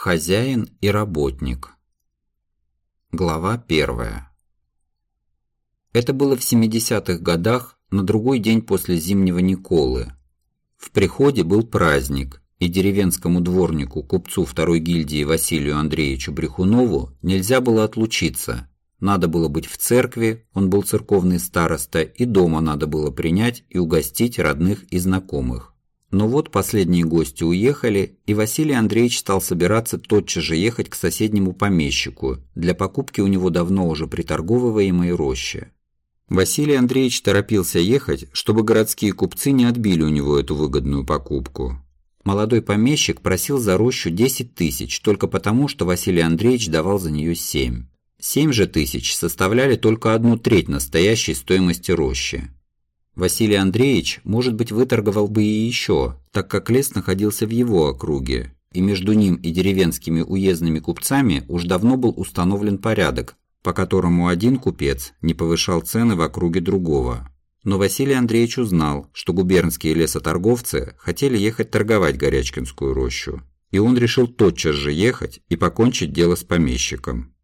Хозяин и работник. Глава первая. Это было в 70-х годах, на другой день после зимнего Николы. В приходе был праздник, и деревенскому дворнику, купцу второй гильдии Василию Андреевичу Брехунову нельзя было отлучиться. Надо было быть в церкви, он был церковный староста, и дома надо было принять и угостить родных и знакомых. Но вот последние гости уехали, и Василий Андреевич стал собираться тотчас же ехать к соседнему помещику для покупки у него давно уже приторговываемой рощи. Василий Андреевич торопился ехать, чтобы городские купцы не отбили у него эту выгодную покупку. Молодой помещик просил за рощу 10 тысяч только потому, что Василий Андреевич давал за нее 7. 7 же тысяч составляли только одну треть настоящей стоимости рощи. Василий Андреевич, может быть, выторговал бы и еще, так как лес находился в его округе, и между ним и деревенскими уездными купцами уж давно был установлен порядок, по которому один купец не повышал цены в округе другого. Но Василий Андреевич узнал, что губернские лесоторговцы хотели ехать торговать Горячкинскую рощу, и он решил тотчас же ехать и покончить дело с помещиком.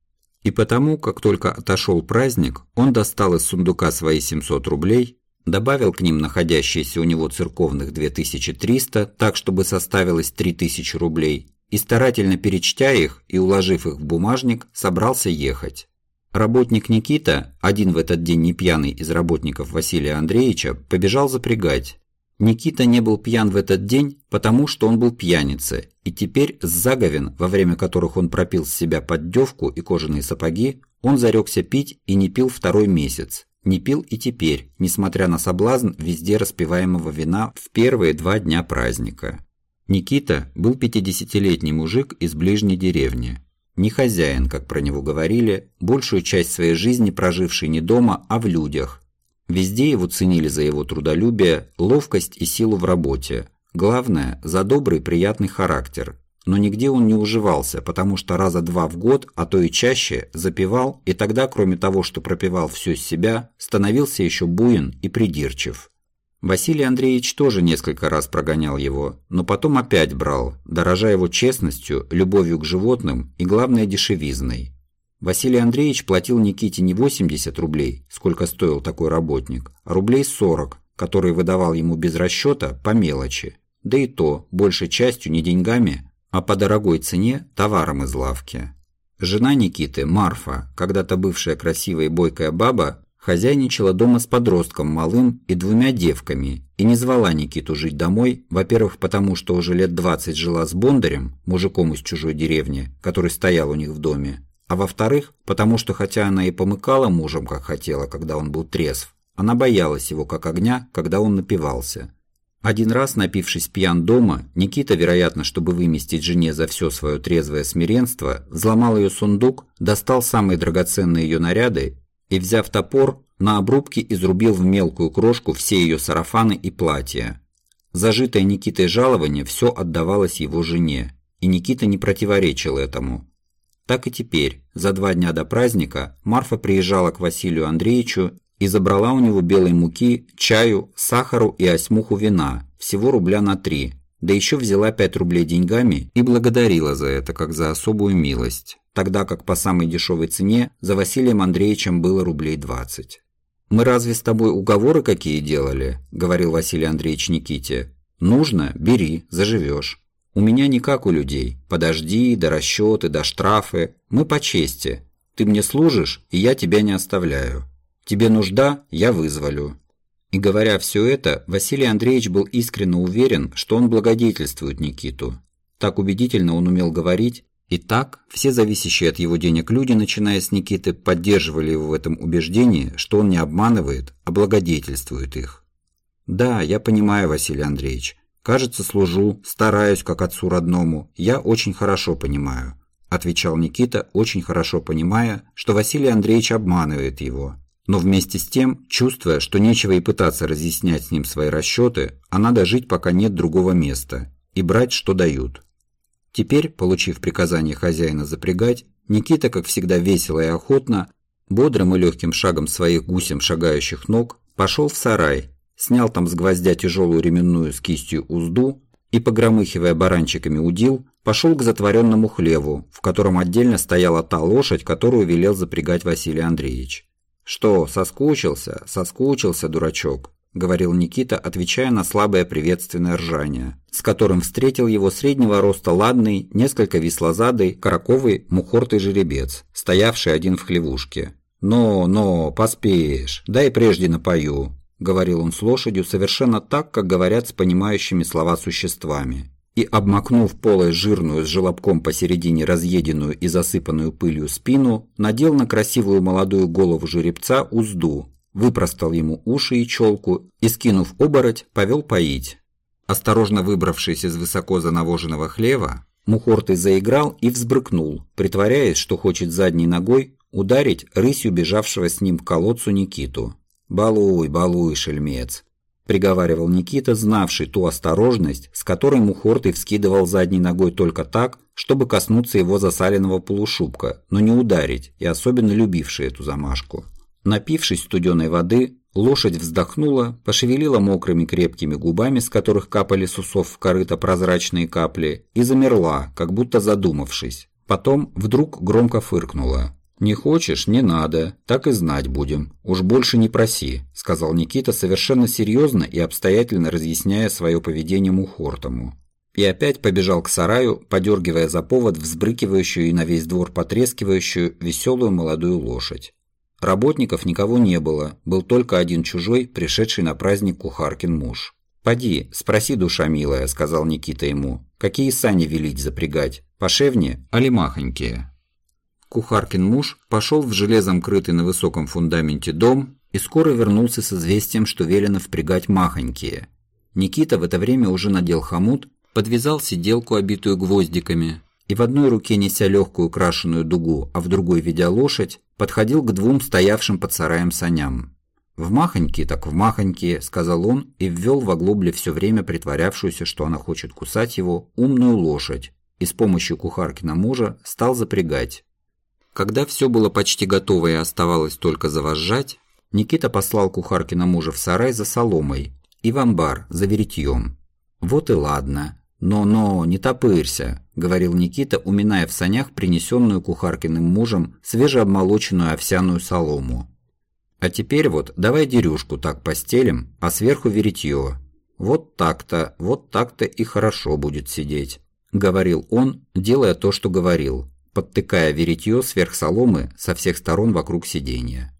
И потому, как только отошел праздник, он достал из сундука свои 700 рублей добавил к ним находящиеся у него церковных 2300, так чтобы составилось 3000 рублей, и старательно перечтя их и уложив их в бумажник, собрался ехать. Работник Никита, один в этот день не пьяный из работников Василия Андреевича, побежал запрягать. Никита не был пьян в этот день, потому что он был пьяница, и теперь с заговен, во время которых он пропил с себя поддевку и кожаные сапоги, он зарекся пить и не пил второй месяц. Не пил и теперь, несмотря на соблазн везде распиваемого вина в первые два дня праздника. Никита был 50-летний мужик из ближней деревни. Не хозяин, как про него говорили, большую часть своей жизни проживший не дома, а в людях. Везде его ценили за его трудолюбие, ловкость и силу в работе. Главное, за добрый приятный характер, но нигде он не уживался, потому что раза два в год, а то и чаще, запивал, и тогда, кроме того, что пропивал все с себя, становился еще буин и придирчив. Василий Андреевич тоже несколько раз прогонял его, но потом опять брал, дорожа его честностью, любовью к животным и, главное, дешевизной. Василий Андреевич платил Никите не 80 рублей, сколько стоил такой работник, а рублей 40, которые выдавал ему без расчета по мелочи, да и то, большей частью не деньгами, а по дорогой цене товаром из лавки. Жена Никиты, Марфа, когда-то бывшая красивая и бойкая баба, хозяйничала дома с подростком малым и двумя девками и не звала Никиту жить домой, во-первых, потому что уже лет 20 жила с Бондарем, мужиком из чужой деревни, который стоял у них в доме, а во-вторых, потому что хотя она и помыкала мужем, как хотела, когда он был трезв, она боялась его как огня, когда он напивался. Один раз, напившись пьян дома, Никита, вероятно, чтобы выместить жене за все свое трезвое смиренство, взломал ее сундук, достал самые драгоценные ее наряды и, взяв топор, на обрубке изрубил в мелкую крошку все ее сарафаны и платья. Зажитое Никитой жалование все отдавалось его жене, и Никита не противоречил этому. Так и теперь, за два дня до праздника, Марфа приезжала к Василию Андреевичу и забрала у него белой муки, чаю, сахару и осьмуху вина, всего рубля на три, да еще взяла 5 рублей деньгами и благодарила за это, как за особую милость, тогда как по самой дешевой цене за Василием Андреевичем было рублей 20. «Мы разве с тобой уговоры какие делали?» – говорил Василий Андреевич Никите. «Нужно – бери, заживешь. У меня не как у людей. Подожди, до расчеты, до штрафы. Мы по чести. Ты мне служишь, и я тебя не оставляю. Тебе нужда, я вызволю». И говоря все это, Василий Андреевич был искренне уверен, что он благодетельствует Никиту. Так убедительно он умел говорить, и так все зависящие от его денег люди, начиная с Никиты, поддерживали его в этом убеждении, что он не обманывает, а благодетельствует их. «Да, я понимаю, Василий Андреевич. Кажется, служу, стараюсь, как отцу родному. Я очень хорошо понимаю», – отвечал Никита, очень хорошо понимая, что Василий Андреевич обманывает его, но вместе с тем, чувствуя, что нечего и пытаться разъяснять с ним свои расчеты, а надо жить, пока нет другого места, и брать, что дают. Теперь, получив приказание хозяина запрягать, Никита, как всегда весело и охотно, бодрым и легким шагом своих гусем шагающих ног, пошел в сарай, снял там с гвоздя тяжелую ременную с кистью узду и, погромыхивая баранчиками удил, пошел к затворенному хлеву, в котором отдельно стояла та лошадь, которую велел запрягать Василий Андреевич. «Что, соскучился? Соскучился, дурачок», – говорил Никита, отвечая на слабое приветственное ржание, с которым встретил его среднего роста ладный, несколько веслозадый, караковый, мухортый жеребец, стоявший один в хлевушке. «Но, но, поспеешь, дай прежде напою», – говорил он с лошадью совершенно так, как говорят с понимающими слова существами. И, обмакнув полой жирную с желобком посередине разъеденную и засыпанную пылью спину, надел на красивую молодую голову жеребца узду, выпростал ему уши и челку и, скинув обороть, повел поить. Осторожно выбравшись из высоко занавоженного хлева, Мухортый заиграл и взбрыкнул, притворяясь, что хочет задней ногой ударить рысью бежавшего с ним к колодцу Никиту. «Балуй, балуй, шельмец!» – приговаривал Никита, знавший ту осторожность, с которой Мухортый вскидывал задней ногой только так, чтобы коснуться его засаленного полушубка, но не ударить, и особенно любивший эту замашку. Напившись студеной воды, лошадь вздохнула, пошевелила мокрыми крепкими губами, с которых капали с усов в корыто прозрачные капли, и замерла, как будто задумавшись. Потом вдруг громко фыркнула. «Не хочешь – не надо, так и знать будем. Уж больше не проси», – сказал Никита совершенно серьезно и обстоятельно разъясняя свое поведение Мухортому. И опять побежал к сараю, подергивая за повод взбрыкивающую и на весь двор потрескивающую веселую молодую лошадь. Работников никого не было, был только один чужой, пришедший на праздник кухаркин муж. «Поди, спроси, душа милая», – сказал Никита ему, – «какие сани велить запрягать, пошевне, али махонькие?» Кухаркин муж пошел в железом крытый на высоком фундаменте дом и скоро вернулся с известием, что велено впрягать махонькие. Никита в это время уже надел хомут, подвязал сиделку, обитую гвоздиками, и в одной руке неся легкую крашеную дугу, а в другой ведя лошадь, подходил к двум стоявшим под сараем саням. «В махоньки, так в махоньки», — сказал он и ввел в оглобле все время притворявшуюся, что она хочет кусать его, умную лошадь, и с помощью кухаркина мужа стал запрягать. Когда все было почти готово и оставалось только завозжать, Никита послал кухаркина мужа в сарай за соломой и в амбар за веретьем. «Вот и ладно. Но-но, не топырься», – говорил Никита, уминая в санях принесенную кухаркиным мужем свежеобмолоченную овсяную солому. «А теперь вот давай дерюшку так постелим, а сверху веретье. Вот так-то, вот так-то и хорошо будет сидеть», – говорил он, делая то, что говорил, подтыкая веретье сверх соломы со всех сторон вокруг сиденья.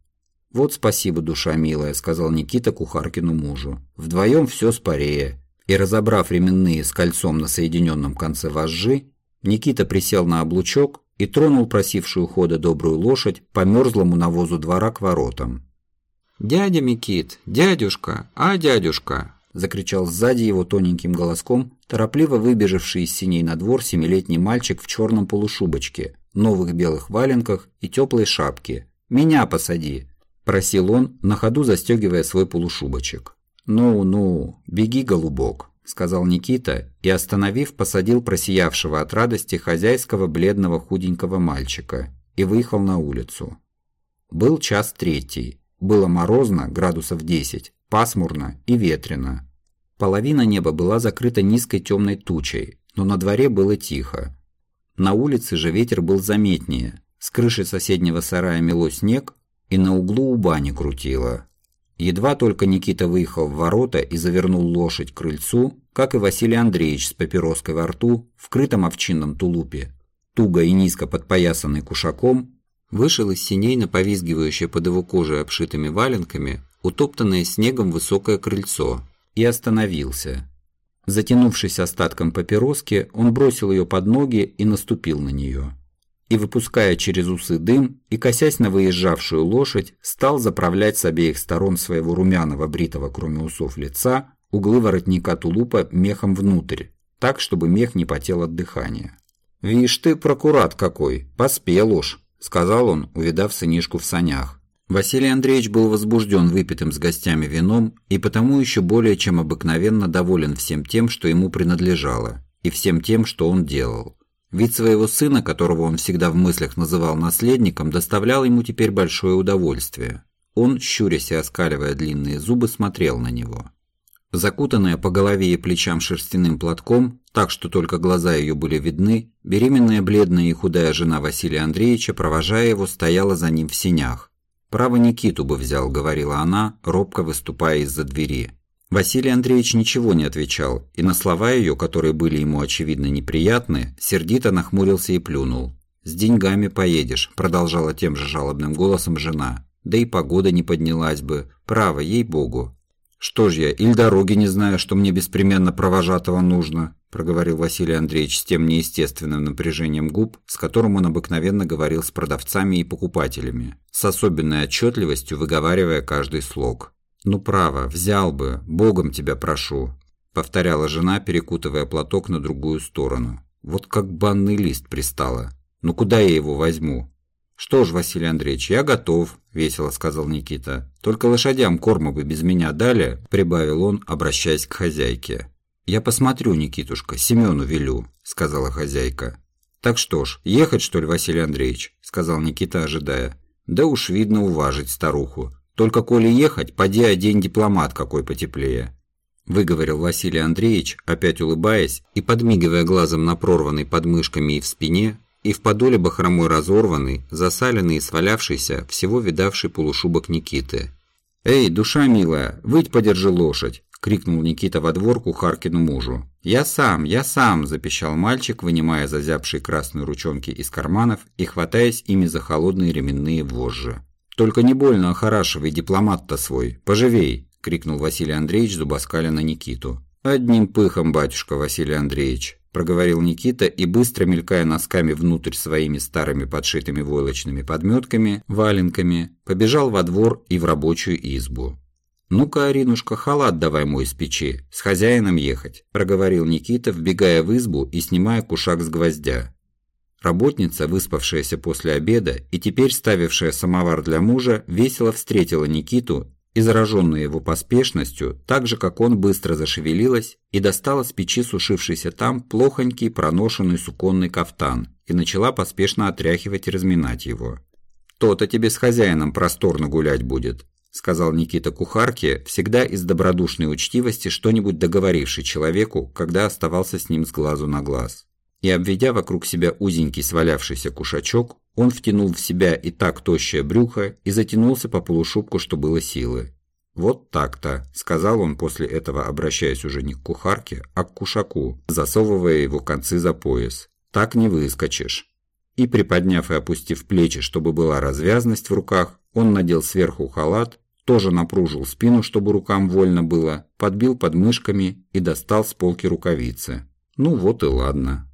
«Вот спасибо, душа милая», – сказал Никита кухаркину мужу. «Вдвоем все спорее». И разобрав ременные с кольцом на соединенном конце вожжи, Никита присел на облучок и тронул просившую хода добрую лошадь по мерзлому навозу двора к воротам. «Дядя Микит, дядюшка, а дядюшка!» – закричал сзади его тоненьким голоском торопливо выбежавший из синей на двор семилетний мальчик в черном полушубочке, новых белых валенках и теплой шапке. «Меня посади!» – просил он, на ходу застегивая свой полушубочек. «Ну-ну, беги, голубок», – сказал Никита и, остановив, посадил просиявшего от радости хозяйского бледного худенького мальчика и выехал на улицу. Был час третий. Было морозно, градусов 10, пасмурно и ветрено. Половина неба была закрыта низкой темной тучей, но на дворе было тихо. На улице же ветер был заметнее. С крыши соседнего сарая мело снег, и на углу у бани крутило. Едва только Никита выехал в ворота и завернул лошадь к крыльцу, как и Василий Андреевич с папироской во рту, в крытом овчинном тулупе, туго и низко подпоясанный кушаком, вышел из синей на повизгивающее под его кожей обшитыми валенками, утоптанное снегом высокое крыльцо, и остановился. Затянувшись остатком папироски, он бросил ее под ноги и наступил на нее и, выпуская через усы дым и косясь на выезжавшую лошадь, стал заправлять с обеих сторон своего румяного бритого кроме усов лица углы воротника тулупа мехом внутрь, так, чтобы мех не потел от дыхания. «Вишь ты, прокурат какой, поспел уж», — сказал он, увидав сынишку в санях. Василий Андреевич был возбужден выпитым с гостями вином и потому еще более чем обыкновенно доволен всем тем, что ему принадлежало, и всем тем, что он делал. Вид своего сына, которого он всегда в мыслях называл наследником, доставлял ему теперь большое удовольствие. Он, щурясь и оскаливая длинные зубы, смотрел на него. Закутанная по голове и плечам шерстяным платком, так что только глаза ее были видны, беременная бледная и худая жена Василия Андреевича, провожая его, стояла за ним в синях. «Право Никиту бы взял», — говорила она, робко выступая из-за двери. Василий Андреевич ничего не отвечал, и на слова ее, которые были ему очевидно неприятны, сердито нахмурился и плюнул. «С деньгами поедешь», – продолжала тем же жалобным голосом жена. «Да и погода не поднялась бы. Право, ей-богу». «Что ж я, или дороги не знаю, что мне беспременно провожатого нужно», – проговорил Василий Андреевич с тем неестественным напряжением губ, с которым он обыкновенно говорил с продавцами и покупателями, с особенной отчетливостью выговаривая каждый слог. «Ну право, взял бы, богом тебя прошу», – повторяла жена, перекутывая платок на другую сторону. «Вот как банный лист пристала. Ну куда я его возьму? Что ж, Василий Андреевич, я готов, весело сказал Никита. Только лошадям корма бы без меня дали, прибавил он, обращаясь к хозяйке. Я посмотрю, Никитушка, Семену велю, сказала хозяйка. Так что ж, ехать что ли, Василий Андреевич, сказал Никита, ожидая. Да уж видно уважить старуху. Только коли ехать, поди одень дипломат какой потеплее. Выговорил Василий Андреевич, опять улыбаясь и подмигивая глазом на прорванной подмышками и в спине, и в подоле бахромой разорванный, засаленный и свалявшийся, всего видавший полушубок Никиты. «Эй, душа милая, выть подержи лошадь!» – крикнул Никита во двор кухаркину мужу. «Я сам, я сам!» – запищал мальчик, вынимая зазябшие красные ручонки из карманов и хватаясь ими за холодные ременные вожжи. «Только не больно охорашивай дипломат-то свой, поживей!» – крикнул Василий Андреевич зубоскаля на Никиту. «Одним пыхом, батюшка Василий Андреевич!» проговорил Никита и, быстро мелькая носками внутрь своими старыми подшитыми войлочными подметками, валенками, побежал во двор и в рабочую избу. «Ну-ка, Аринушка, халат давай мой с печи, с хозяином ехать», – проговорил Никита, вбегая в избу и снимая кушак с гвоздя. Работница, выспавшаяся после обеда и теперь ставившая самовар для мужа, весело встретила Никиту и, зараженная его поспешностью, так же, как он, быстро зашевелилась и достала с печи сушившийся там плохонький проношенный суконный кафтан и начала поспешно отряхивать и разминать его. «То-то тебе с хозяином просторно гулять будет», – сказал Никита кухарке, всегда из добродушной учтивости что-нибудь договоривший человеку, когда оставался с ним с глазу на глаз. И обведя вокруг себя узенький свалявшийся кушачок, он втянул в себя и так тощее брюхо и затянулся по полушубку, что было силы. «Вот так-то», — сказал он после этого, обращаясь уже не к кухарке, а к кушаку, засовывая его концы за пояс. «Так не выскочишь». И, приподняв и опустив плечи, чтобы была развязность в руках, он надел сверху халат, тоже напружил спину, чтобы рукам вольно было, подбил подмышками и достал с полки рукавицы. Ну вот и ладно.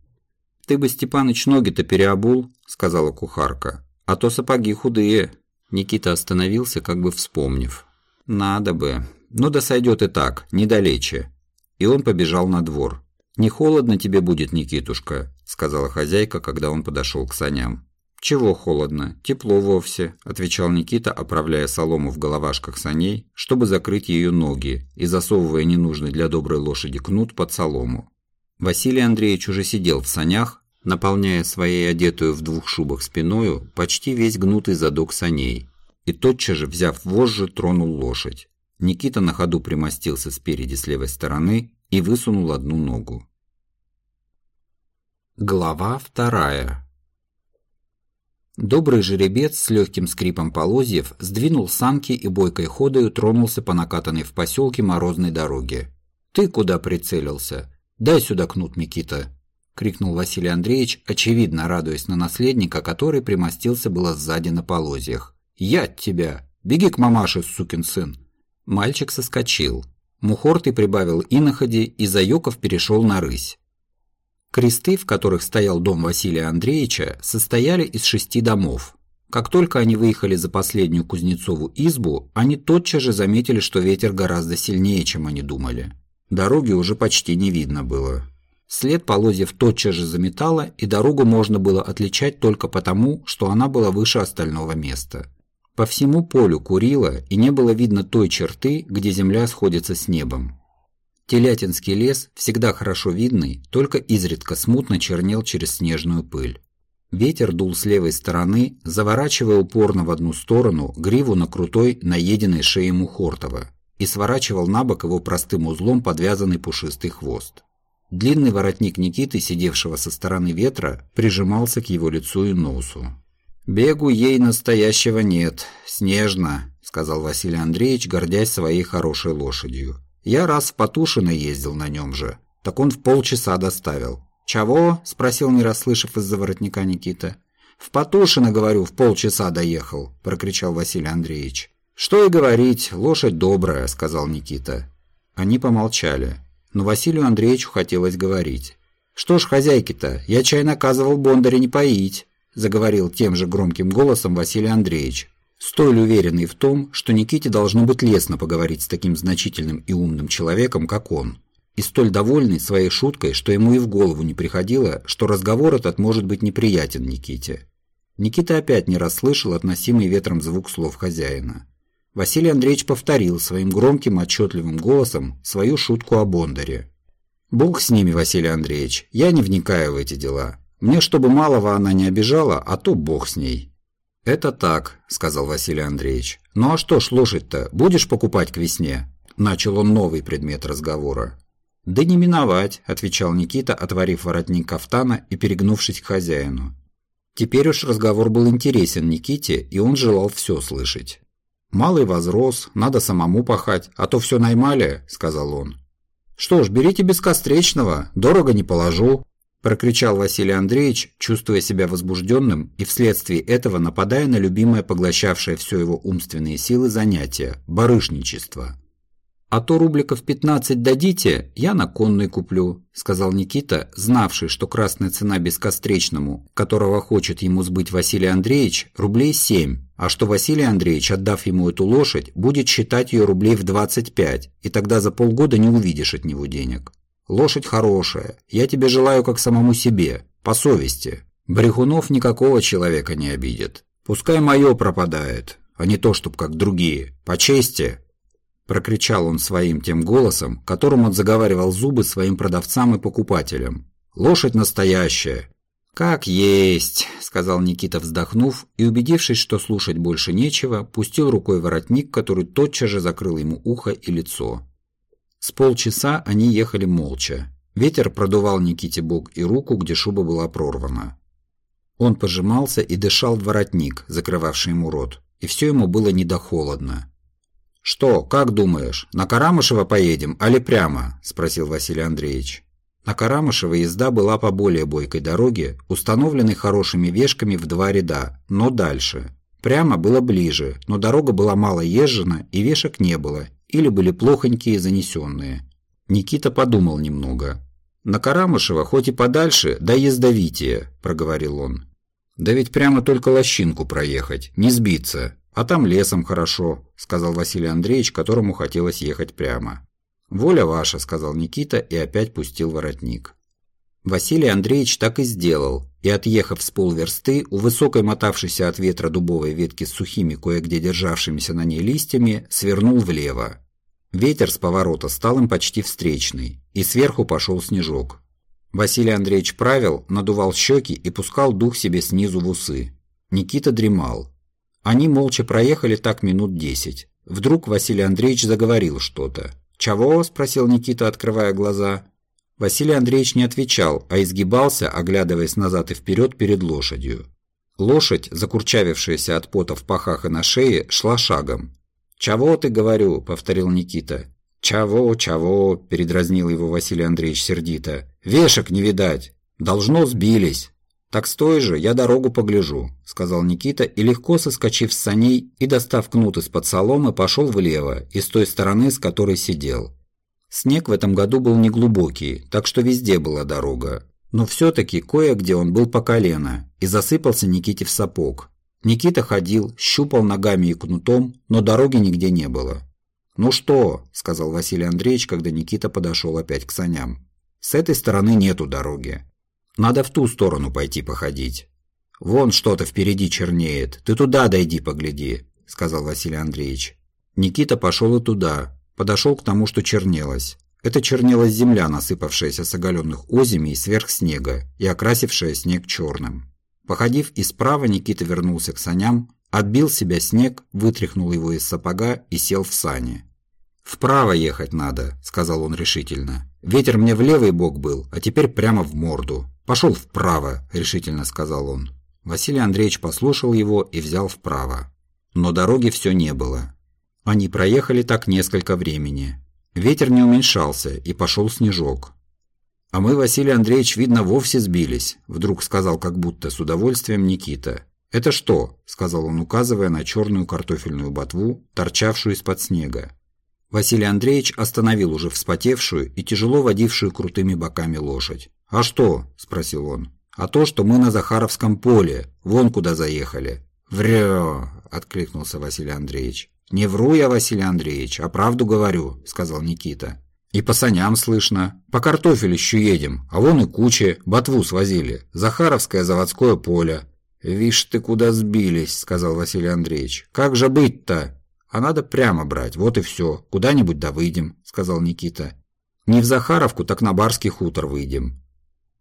«Ты бы, Степаныч, ноги-то переобул», – сказала кухарка. «А то сапоги худые». Никита остановился, как бы вспомнив. «Надо бы. Ну да сойдет и так, недалече». И он побежал на двор. «Не холодно тебе будет, Никитушка», – сказала хозяйка, когда он подошел к саням. «Чего холодно? Тепло вовсе», – отвечал Никита, оправляя солому в головашках саней, чтобы закрыть ее ноги и засовывая ненужный для доброй лошади кнут под солому. Василий Андреевич уже сидел в санях, наполняя своей одетую в двух шубах спиною почти весь гнутый задок саней, и тотчас же, взяв вожжи, тронул лошадь. Никита на ходу примостился спереди с левой стороны и высунул одну ногу. Глава вторая Добрый жеребец с легким скрипом полозьев сдвинул санки и бойкой ходою тронулся по накатанной в поселке морозной дороге. «Ты куда прицелился? Дай сюда кнут, Никита!» – крикнул Василий Андреевич, очевидно радуясь на наследника, который примостился было сзади на полозьях. «Я от тебя! Беги к мамаше, сукин сын!» Мальчик соскочил. Мухортый прибавил иноходи, и Заёков перешел на рысь. Кресты, в которых стоял дом Василия Андреевича, состояли из шести домов. Как только они выехали за последнюю Кузнецову избу, они тотчас же заметили, что ветер гораздо сильнее, чем они думали. Дороги уже почти не видно было. След полозьев тотчас же заметало, и дорогу можно было отличать только потому, что она была выше остального места. По всему полю курило, и не было видно той черты, где земля сходится с небом. Телятинский лес, всегда хорошо видный, только изредка смутно чернел через снежную пыль. Ветер дул с левой стороны, заворачивая упорно в одну сторону гриву на крутой, наеденной шее Мухортова, и сворачивал на бок его простым узлом подвязанный пушистый хвост. Длинный воротник Никиты, сидевшего со стороны ветра, прижимался к его лицу и носу. «Бегу ей настоящего нет, снежно», — сказал Василий Андреевич, гордясь своей хорошей лошадью. «Я раз в Потушино ездил на нем же, так он в полчаса доставил». «Чего?» — спросил, не расслышав из-за воротника Никита. «В Потушино, говорю, в полчаса доехал», — прокричал Василий Андреевич. «Что и говорить, лошадь добрая», — сказал Никита. Они помолчали но Василию Андреевичу хотелось говорить. «Что ж, хозяйки-то, я чай наказывал Бондаря не поить», заговорил тем же громким голосом Василий Андреевич, столь уверенный в том, что Никите должно быть лестно поговорить с таким значительным и умным человеком, как он, и столь довольный своей шуткой, что ему и в голову не приходило, что разговор этот может быть неприятен Никите. Никита опять не расслышал относимый ветром звук слов хозяина. Василий Андреевич повторил своим громким отчетливым голосом свою шутку о Бондаре. «Бог с ними, Василий Андреевич, я не вникаю в эти дела. Мне, чтобы малого она не обижала, а то Бог с ней». «Это так», — сказал Василий Андреевич. «Ну а что ж лошадь-то, будешь покупать к весне?» Начал он новый предмет разговора. «Да не миновать», — отвечал Никита, отворив воротник кафтана и перегнувшись к хозяину. Теперь уж разговор был интересен Никите, и он желал все слышать. «Малый возрос, надо самому пахать, а то все наймали», — сказал он. «Что ж, берите бескостречного, дорого не положу», — прокричал Василий Андреевич, чувствуя себя возбужденным и вследствие этого нападая на любимое поглощавшее все его умственные силы занятие – барышничество. «А то рубликов 15 дадите, я на конный куплю», – сказал Никита, знавший, что красная цена бескостречному, которого хочет ему сбыть Василий Андреевич, рублей 7, а что Василий Андреевич, отдав ему эту лошадь, будет считать ее рублей в 25, и тогда за полгода не увидишь от него денег. Лошадь хорошая, я тебе желаю как самому себе, по совести. Брехунов никакого человека не обидит. Пускай мое пропадает, а не то, чтоб как другие, по чести, прокричал он своим тем голосом, которым он заговаривал зубы своим продавцам и покупателям. «Лошадь настоящая!» «Как есть!» – сказал Никита, вздохнув, и, убедившись, что слушать больше нечего, пустил рукой воротник, который тотчас же закрыл ему ухо и лицо. С полчаса они ехали молча. Ветер продувал Никите бок и руку, где шуба была прорвана. Он пожимался и дышал в воротник, закрывавший ему рот, и все ему было не до холодно. «Что, как думаешь, на Карамышево поедем, али прямо?» – спросил Василий Андреевич. На Карамышево езда была по более бойкой дороге, установленной хорошими вешками в два ряда, но дальше. Прямо было ближе, но дорога была мало езжена и вешек не было, или были плохонькие занесенные. Никита подумал немного. «На Карамышево хоть и подальше, да ездовитие», – проговорил он. «Да ведь прямо только лощинку проехать, не сбиться. А там лесом хорошо», – сказал Василий Андреевич, которому хотелось ехать прямо. «Воля ваша», – сказал Никита и опять пустил воротник. Василий Андреевич так и сделал, и, отъехав с полверсты, у высокой мотавшейся от ветра дубовой ветки с сухими кое-где державшимися на ней листьями, свернул влево. Ветер с поворота стал им почти встречный, и сверху пошел снежок. Василий Андреевич правил, надувал щеки и пускал дух себе снизу в усы. Никита дремал. Они молча проехали так минут десять. Вдруг Василий Андреевич заговорил что-то. «Чего?» – спросил Никита, открывая глаза. Василий Андреевич не отвечал, а изгибался, оглядываясь назад и вперед перед лошадью. Лошадь, закурчавившаяся от пота в пахах и на шее, шла шагом. «Чего ты, говорю?» – повторил Никита. «Чего, чего?» – передразнил его Василий Андреевич сердито. «Вешек не видать. Должно сбились». «Так стой же, я дорогу погляжу», – сказал Никита и, легко соскочив с саней и достав кнут из-под соломы, пошел влево, из той стороны, с которой сидел. Снег в этом году был неглубокий, так что везде была дорога. Но все-таки кое-где он был по колено, и засыпался Никите в сапог. Никита ходил, щупал ногами и кнутом, но дороги нигде не было. «Ну что?» – сказал Василий Андреевич, когда Никита подошел опять к саням. «С этой стороны нету дороги. Надо в ту сторону пойти походить. Вон что-то впереди чернеет. Ты туда дойди погляди, сказал Василий Андреевич. Никита пошел и туда, подошел к тому, что чернелось. Это чернелась земля, насыпавшаяся с оголенных озимей сверх снега и окрасившая снег черным. Походив и справа, Никита вернулся к саням, отбил себя снег, вытряхнул его из сапога и сел в сани. «Вправо ехать надо», – сказал он решительно. «Ветер мне в левый бок был, а теперь прямо в морду. Пошел вправо», – решительно сказал он. Василий Андреевич послушал его и взял вправо. Но дороги все не было. Они проехали так несколько времени. Ветер не уменьшался, и пошел снежок. «А мы, Василий Андреевич, видно, вовсе сбились», – вдруг сказал как будто с удовольствием Никита. «Это что?» – сказал он, указывая на черную картофельную ботву, торчавшую из-под снега. Василий Андреевич остановил уже вспотевшую и тяжело водившую крутыми боками лошадь. «А что?» – спросил он. «А то, что мы на Захаровском поле, вон куда заехали». «Врё!» – откликнулся Василий Андреевич. «Не вру я, Василий Андреевич, а правду говорю», – сказал Никита. «И по саням слышно. По картофелищу едем, а вон и кучи, ботву свозили. Захаровское заводское поле». «Вишь ты, куда сбились», – сказал Василий Андреевич. «Как же быть-то?» А надо прямо брать, вот и все. Куда-нибудь да выйдем», – сказал Никита. «Не в Захаровку, так на Барский хутор выйдем».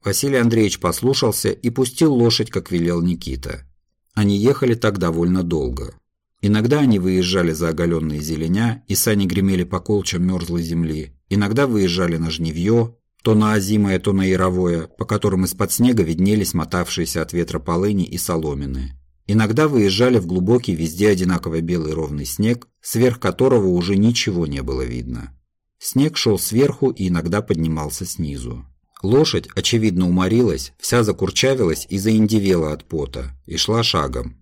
Василий Андреевич послушался и пустил лошадь, как велел Никита. Они ехали так довольно долго. Иногда они выезжали за оголенные зеленя, и сани гремели по колчам мерзлой земли. Иногда выезжали на жневье, то на озимое, то на яровое, по которым из-под снега виднелись мотавшиеся от ветра полыни и соломины. Иногда выезжали в глубокий, везде одинаково белый ровный снег, сверх которого уже ничего не было видно. Снег шел сверху и иногда поднимался снизу. Лошадь, очевидно, уморилась, вся закурчавилась и заиндивела от пота, и шла шагом.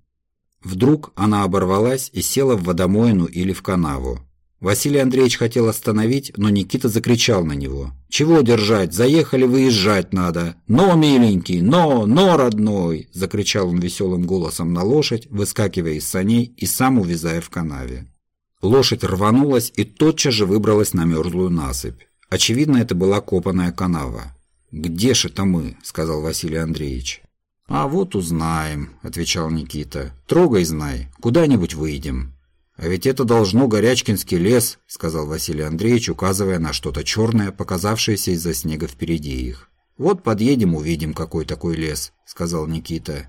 Вдруг она оборвалась и села в водомоину или в канаву. Василий Андреевич хотел остановить, но Никита закричал на него. «Чего держать? Заехали, выезжать надо! Но, миленький, но, но, родной!» Закричал он веселым голосом на лошадь, выскакивая из саней и сам увязая в канаве. Лошадь рванулась и тотчас же выбралась на мерзлую насыпь. Очевидно, это была копаная канава. «Где ж это мы?» – сказал Василий Андреевич. «А вот узнаем», – отвечал Никита. «Трогай, знай, куда-нибудь выйдем». «А ведь это должно Горячкинский лес», — сказал Василий Андреевич, указывая на что-то черное, показавшееся из-за снега впереди их. «Вот подъедем, увидим, какой такой лес», — сказал Никита.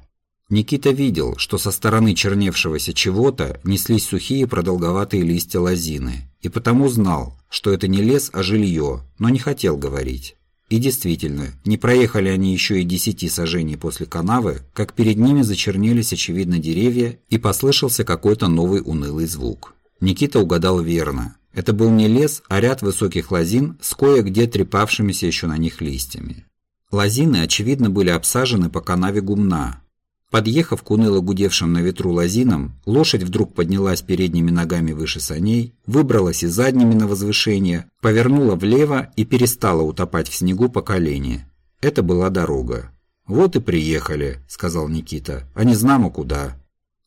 Никита видел, что со стороны черневшегося чего-то неслись сухие продолговатые листья лозины, и потому знал, что это не лес, а жилье, но не хотел говорить. И действительно, не проехали они еще и десяти сажений после канавы, как перед ними зачернелись очевидно деревья и послышался какой-то новый унылый звук. Никита угадал верно. Это был не лес, а ряд высоких лозин с кое-где трепавшимися еще на них листьями. Лозины, очевидно, были обсажены по канаве гумна, Подъехав к уныло гудевшим на ветру лозинам, лошадь вдруг поднялась передними ногами выше саней, выбралась и задними на возвышение, повернула влево и перестала утопать в снегу по колени. Это была дорога. «Вот и приехали», — сказал Никита, — «а не знамо куда».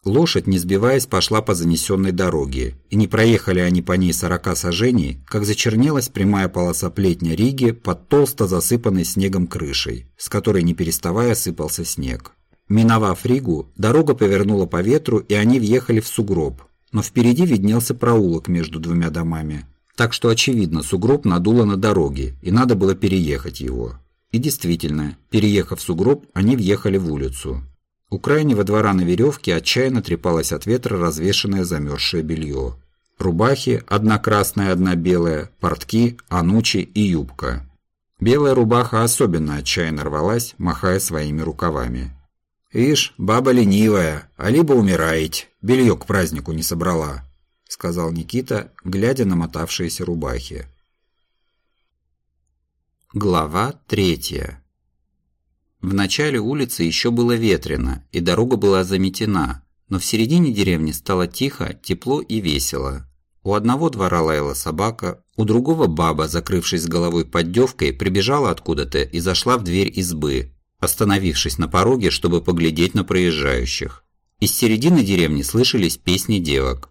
Лошадь, не сбиваясь, пошла по занесенной дороге, и не проехали они по ней сорока сажений, как зачернелась прямая полоса плетня Риги под толсто засыпанной снегом крышей, с которой не переставая сыпался снег. Миновав Ригу, дорога повернула по ветру, и они въехали в сугроб. Но впереди виднелся проулок между двумя домами. Так что, очевидно, сугроб надуло на дороге, и надо было переехать его. И действительно, переехав сугроб, они въехали в улицу. У крайнего двора на веревке отчаянно трепалось от ветра развешенное замерзшее белье. Рубахи, одна красная, одна белая, портки, анучи и юбка. Белая рубаха особенно отчаянно рвалась, махая своими рукавами. «Ишь, баба ленивая, а либо умираете, белье к празднику не собрала», — сказал Никита, глядя на мотавшиеся рубахи. Глава третья В начале улицы еще было ветрено, и дорога была заметена, но в середине деревни стало тихо, тепло и весело. У одного двора лаяла собака, у другого баба, закрывшись головой поддевкой, прибежала откуда-то и зашла в дверь избы, остановившись на пороге, чтобы поглядеть на проезжающих. Из середины деревни слышались песни девок.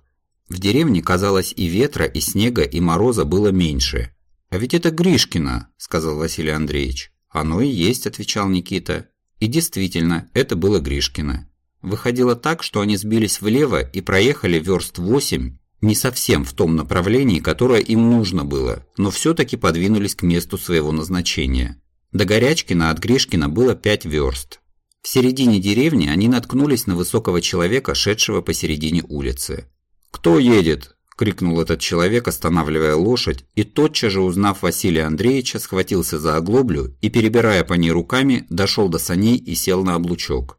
В деревне, казалось, и ветра, и снега, и мороза было меньше. «А ведь это Гришкина», – сказал Василий Андреевич. «Оно и есть», – отвечал Никита. И действительно, это было Гришкино. Выходило так, что они сбились влево и проехали верст восемь, не совсем в том направлении, которое им нужно было, но все-таки подвинулись к месту своего назначения. До Горячкина от Гришкина было пять верст. В середине деревни они наткнулись на высокого человека, шедшего посередине улицы. «Кто едет?» – крикнул этот человек, останавливая лошадь, и тотчас же, узнав Василия Андреевича, схватился за оглоблю и, перебирая по ней руками, дошел до саней и сел на облучок.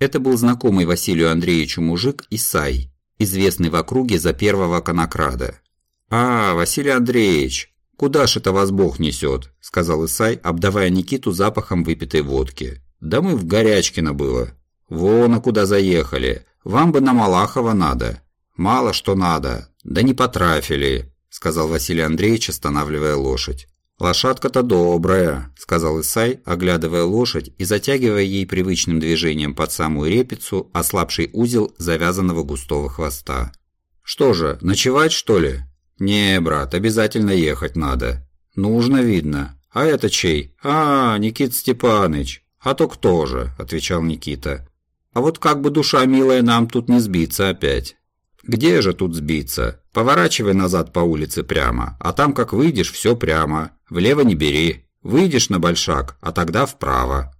Это был знакомый Василию Андреевичу мужик Исай, известный в округе за первого конокрада. «А, Василий Андреевич, куда ж это вас Бог несет?» – сказал Исай, обдавая Никиту запахом выпитой водки. «Да мы в Горячкино было. Вон, а куда заехали. Вам бы на Малахова надо». «Мало что надо. Да не потрафили», – сказал Василий Андреевич, останавливая лошадь. «Лошадка-то добрая», – сказал Исай, оглядывая лошадь и затягивая ей привычным движением под самую репицу ослабший узел завязанного густого хвоста. «Что же, ночевать, что ли?» «Не, брат, обязательно ехать надо. Нужно, видно. А это чей?» «А, Никит Степаныч. А то кто же?» – отвечал Никита. «А вот как бы душа милая нам тут не сбиться опять». Где же тут сбиться? Поворачивай назад по улице прямо, а там как выйдешь, все прямо. Влево не бери. Выйдешь на большак, а тогда вправо.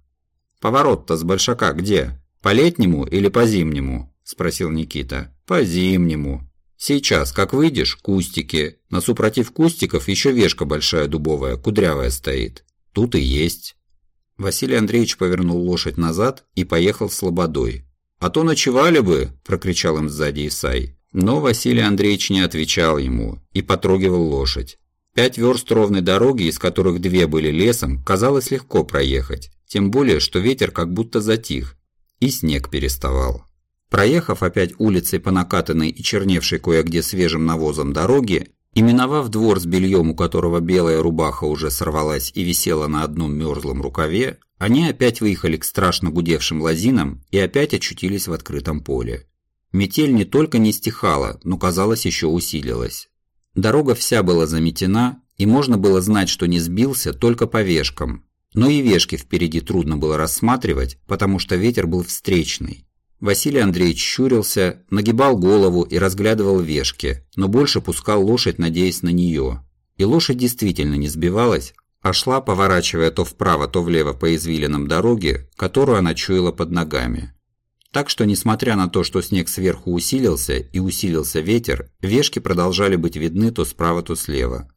Поворот-то с большака где? По летнему или по зимнему? Спросил Никита. По зимнему. Сейчас, как выйдешь, кустики. На супротив кустиков еще вешка большая дубовая, кудрявая стоит. Тут и есть. Василий Андреевич повернул лошадь назад и поехал с лободой. «А то ночевали бы!» – прокричал им сзади Исай. Но Василий Андреевич не отвечал ему и потрогивал лошадь. Пять верст ровной дороги, из которых две были лесом, казалось легко проехать, тем более, что ветер как будто затих, и снег переставал. Проехав опять улицей по накатанной и черневшей кое-где свежим навозом дороге, и миновав двор с бельем, у которого белая рубаха уже сорвалась и висела на одном мерзлом рукаве, они опять выехали к страшно гудевшим лозинам и опять очутились в открытом поле. Метель не только не стихала, но, казалось, еще усилилась. Дорога вся была заметена, и можно было знать, что не сбился только по вешкам. Но и вешки впереди трудно было рассматривать, потому что ветер был встречный. Василий Андреевич щурился, нагибал голову и разглядывал вешки, но больше пускал лошадь, надеясь на нее. И лошадь действительно не сбивалась, а шла, поворачивая то вправо, то влево по извилинам дороги, которую она чуяла под ногами. Так что, несмотря на то, что снег сверху усилился и усилился ветер, вешки продолжали быть видны то справа, то слева.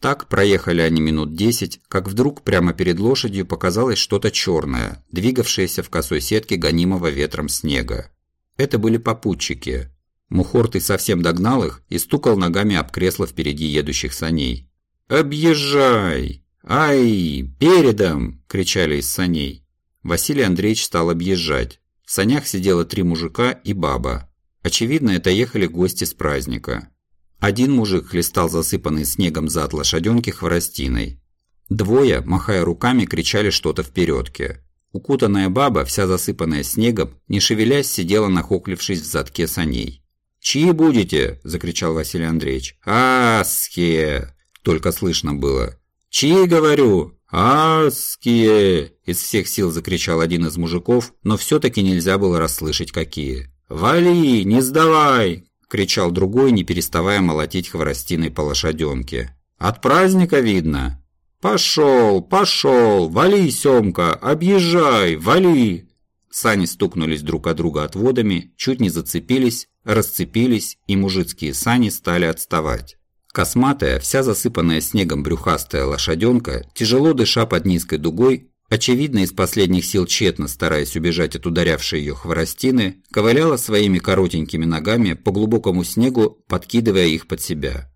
Так проехали они минут десять, как вдруг прямо перед лошадью показалось что-то черное, двигавшееся в косой сетке гонимого ветром снега. Это были попутчики. Мухортый совсем догнал их и стукал ногами об кресло впереди едущих саней. «Объезжай! Ай, передом!» – кричали из саней. Василий Андреевич стал объезжать. В санях сидело три мужика и баба. Очевидно, это ехали гости с праздника. Один мужик хлестал засыпанный снегом зад лошаденки хворостиной. Двое, махая руками, кричали что-то впередке. Укутанная баба, вся засыпанная снегом, не шевелясь, сидела нахоклившись в задке саней. «Чьи будете?» – закричал Василий Андреевич. «Аские!» – только слышно было. «Чьи, говорю?» «Адские!» – из всех сил закричал один из мужиков, но все-таки нельзя было расслышать какие. «Вали, не сдавай!» – кричал другой, не переставая молотить хворостиной по лошаденке. «От праздника видно!» «Пошел, пошел! Вали, Семка! Объезжай! Вали!» Сани стукнулись друг от друга отводами, чуть не зацепились, расцепились, и мужицкие сани стали отставать. Косматая, вся засыпанная снегом брюхастая лошаденка, тяжело дыша под низкой дугой, очевидно из последних сил тщетно стараясь убежать от ударявшей ее хворостины, ковыляла своими коротенькими ногами по глубокому снегу, подкидывая их под себя.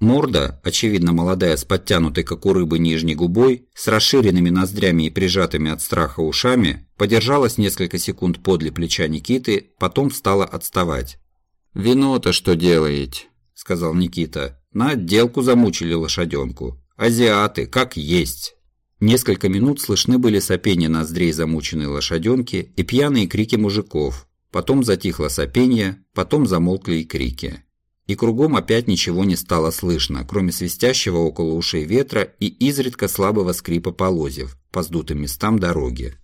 Морда, очевидно молодая с подтянутой, как у рыбы, нижней губой, с расширенными ноздрями и прижатыми от страха ушами, подержалась несколько секунд подле плеча Никиты, потом стала отставать. «Вино-то что делаете?» – сказал Никита. На отделку замучили лошаденку. Азиаты, как есть. Несколько минут слышны были сопения ноздрей замученной лошаденки и пьяные крики мужиков. Потом затихло сопение, потом замолкли и крики. И кругом опять ничего не стало слышно, кроме свистящего около ушей ветра и изредка слабого скрипа полозьев по сдутым местам дороги.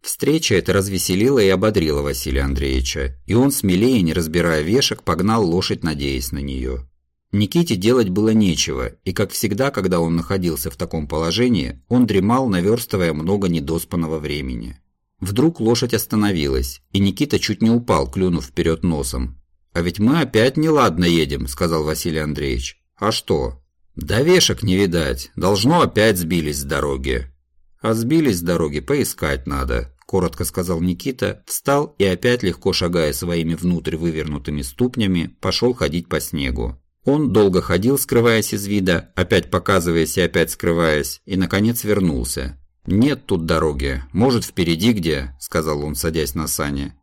Встреча эта развеселила и ободрила Василия Андреевича, и он, смелее, не разбирая вешек, погнал лошадь, надеясь на нее. Никите делать было нечего, и как всегда, когда он находился в таком положении, он дремал, наверстывая много недоспанного времени. Вдруг лошадь остановилась, и Никита чуть не упал, клюнув вперед носом. «А ведь мы опять неладно едем», – сказал Василий Андреевич. «А что?» «Да вешек не видать. Должно опять сбились с дороги». «А сбились с дороги поискать надо», – коротко сказал Никита, встал и опять, легко шагая своими внутрь вывернутыми ступнями, пошел ходить по снегу. Он долго ходил, скрываясь из вида, опять показываясь и опять скрываясь, и, наконец, вернулся. «Нет тут дороги. Может, впереди где?» – сказал он, садясь на сани.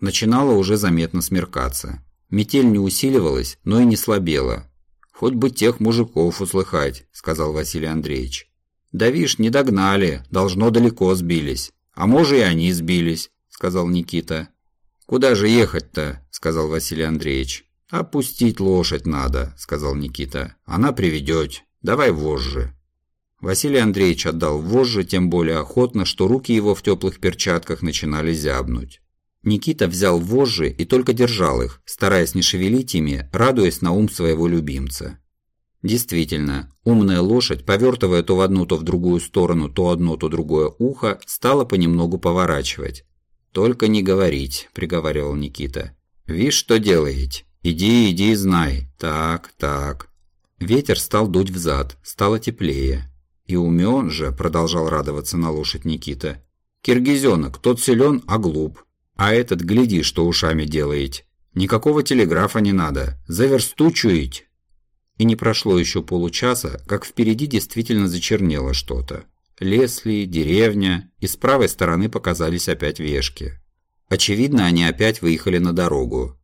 Начинало уже заметно смеркаться. Метель не усиливалась, но и не слабела. «Хоть бы тех мужиков услыхать», – сказал Василий Андреевич. «Да вишь, не догнали, должно далеко сбились. А может, и они сбились», – сказал Никита. «Куда же ехать-то?» – сказал Василий Андреевич. «Опустить лошадь надо», – сказал Никита. «Она приведет. Давай вожжи». Василий Андреевич отдал вожжи тем более охотно, что руки его в теплых перчатках начинали зябнуть. Никита взял вожжи и только держал их, стараясь не шевелить ими, радуясь на ум своего любимца. Действительно, умная лошадь, повертывая то в одну, то в другую сторону, то одно, то другое ухо, стала понемногу поворачивать. «Только не говорить», – приговаривал Никита. «Вишь, что делаете? Иди, иди, знай. Так, так». Ветер стал дуть взад, стало теплее. И умен же, продолжал радоваться на лошадь Никита. Киргизенок, тот силен, а глуп. А этот, гляди, что ушами делает. Никакого телеграфа не надо. За версту чуять. И не прошло еще получаса, как впереди действительно зачернело что-то. Лес ли, деревня, и с правой стороны показались опять вешки. Очевидно, они опять выехали на дорогу.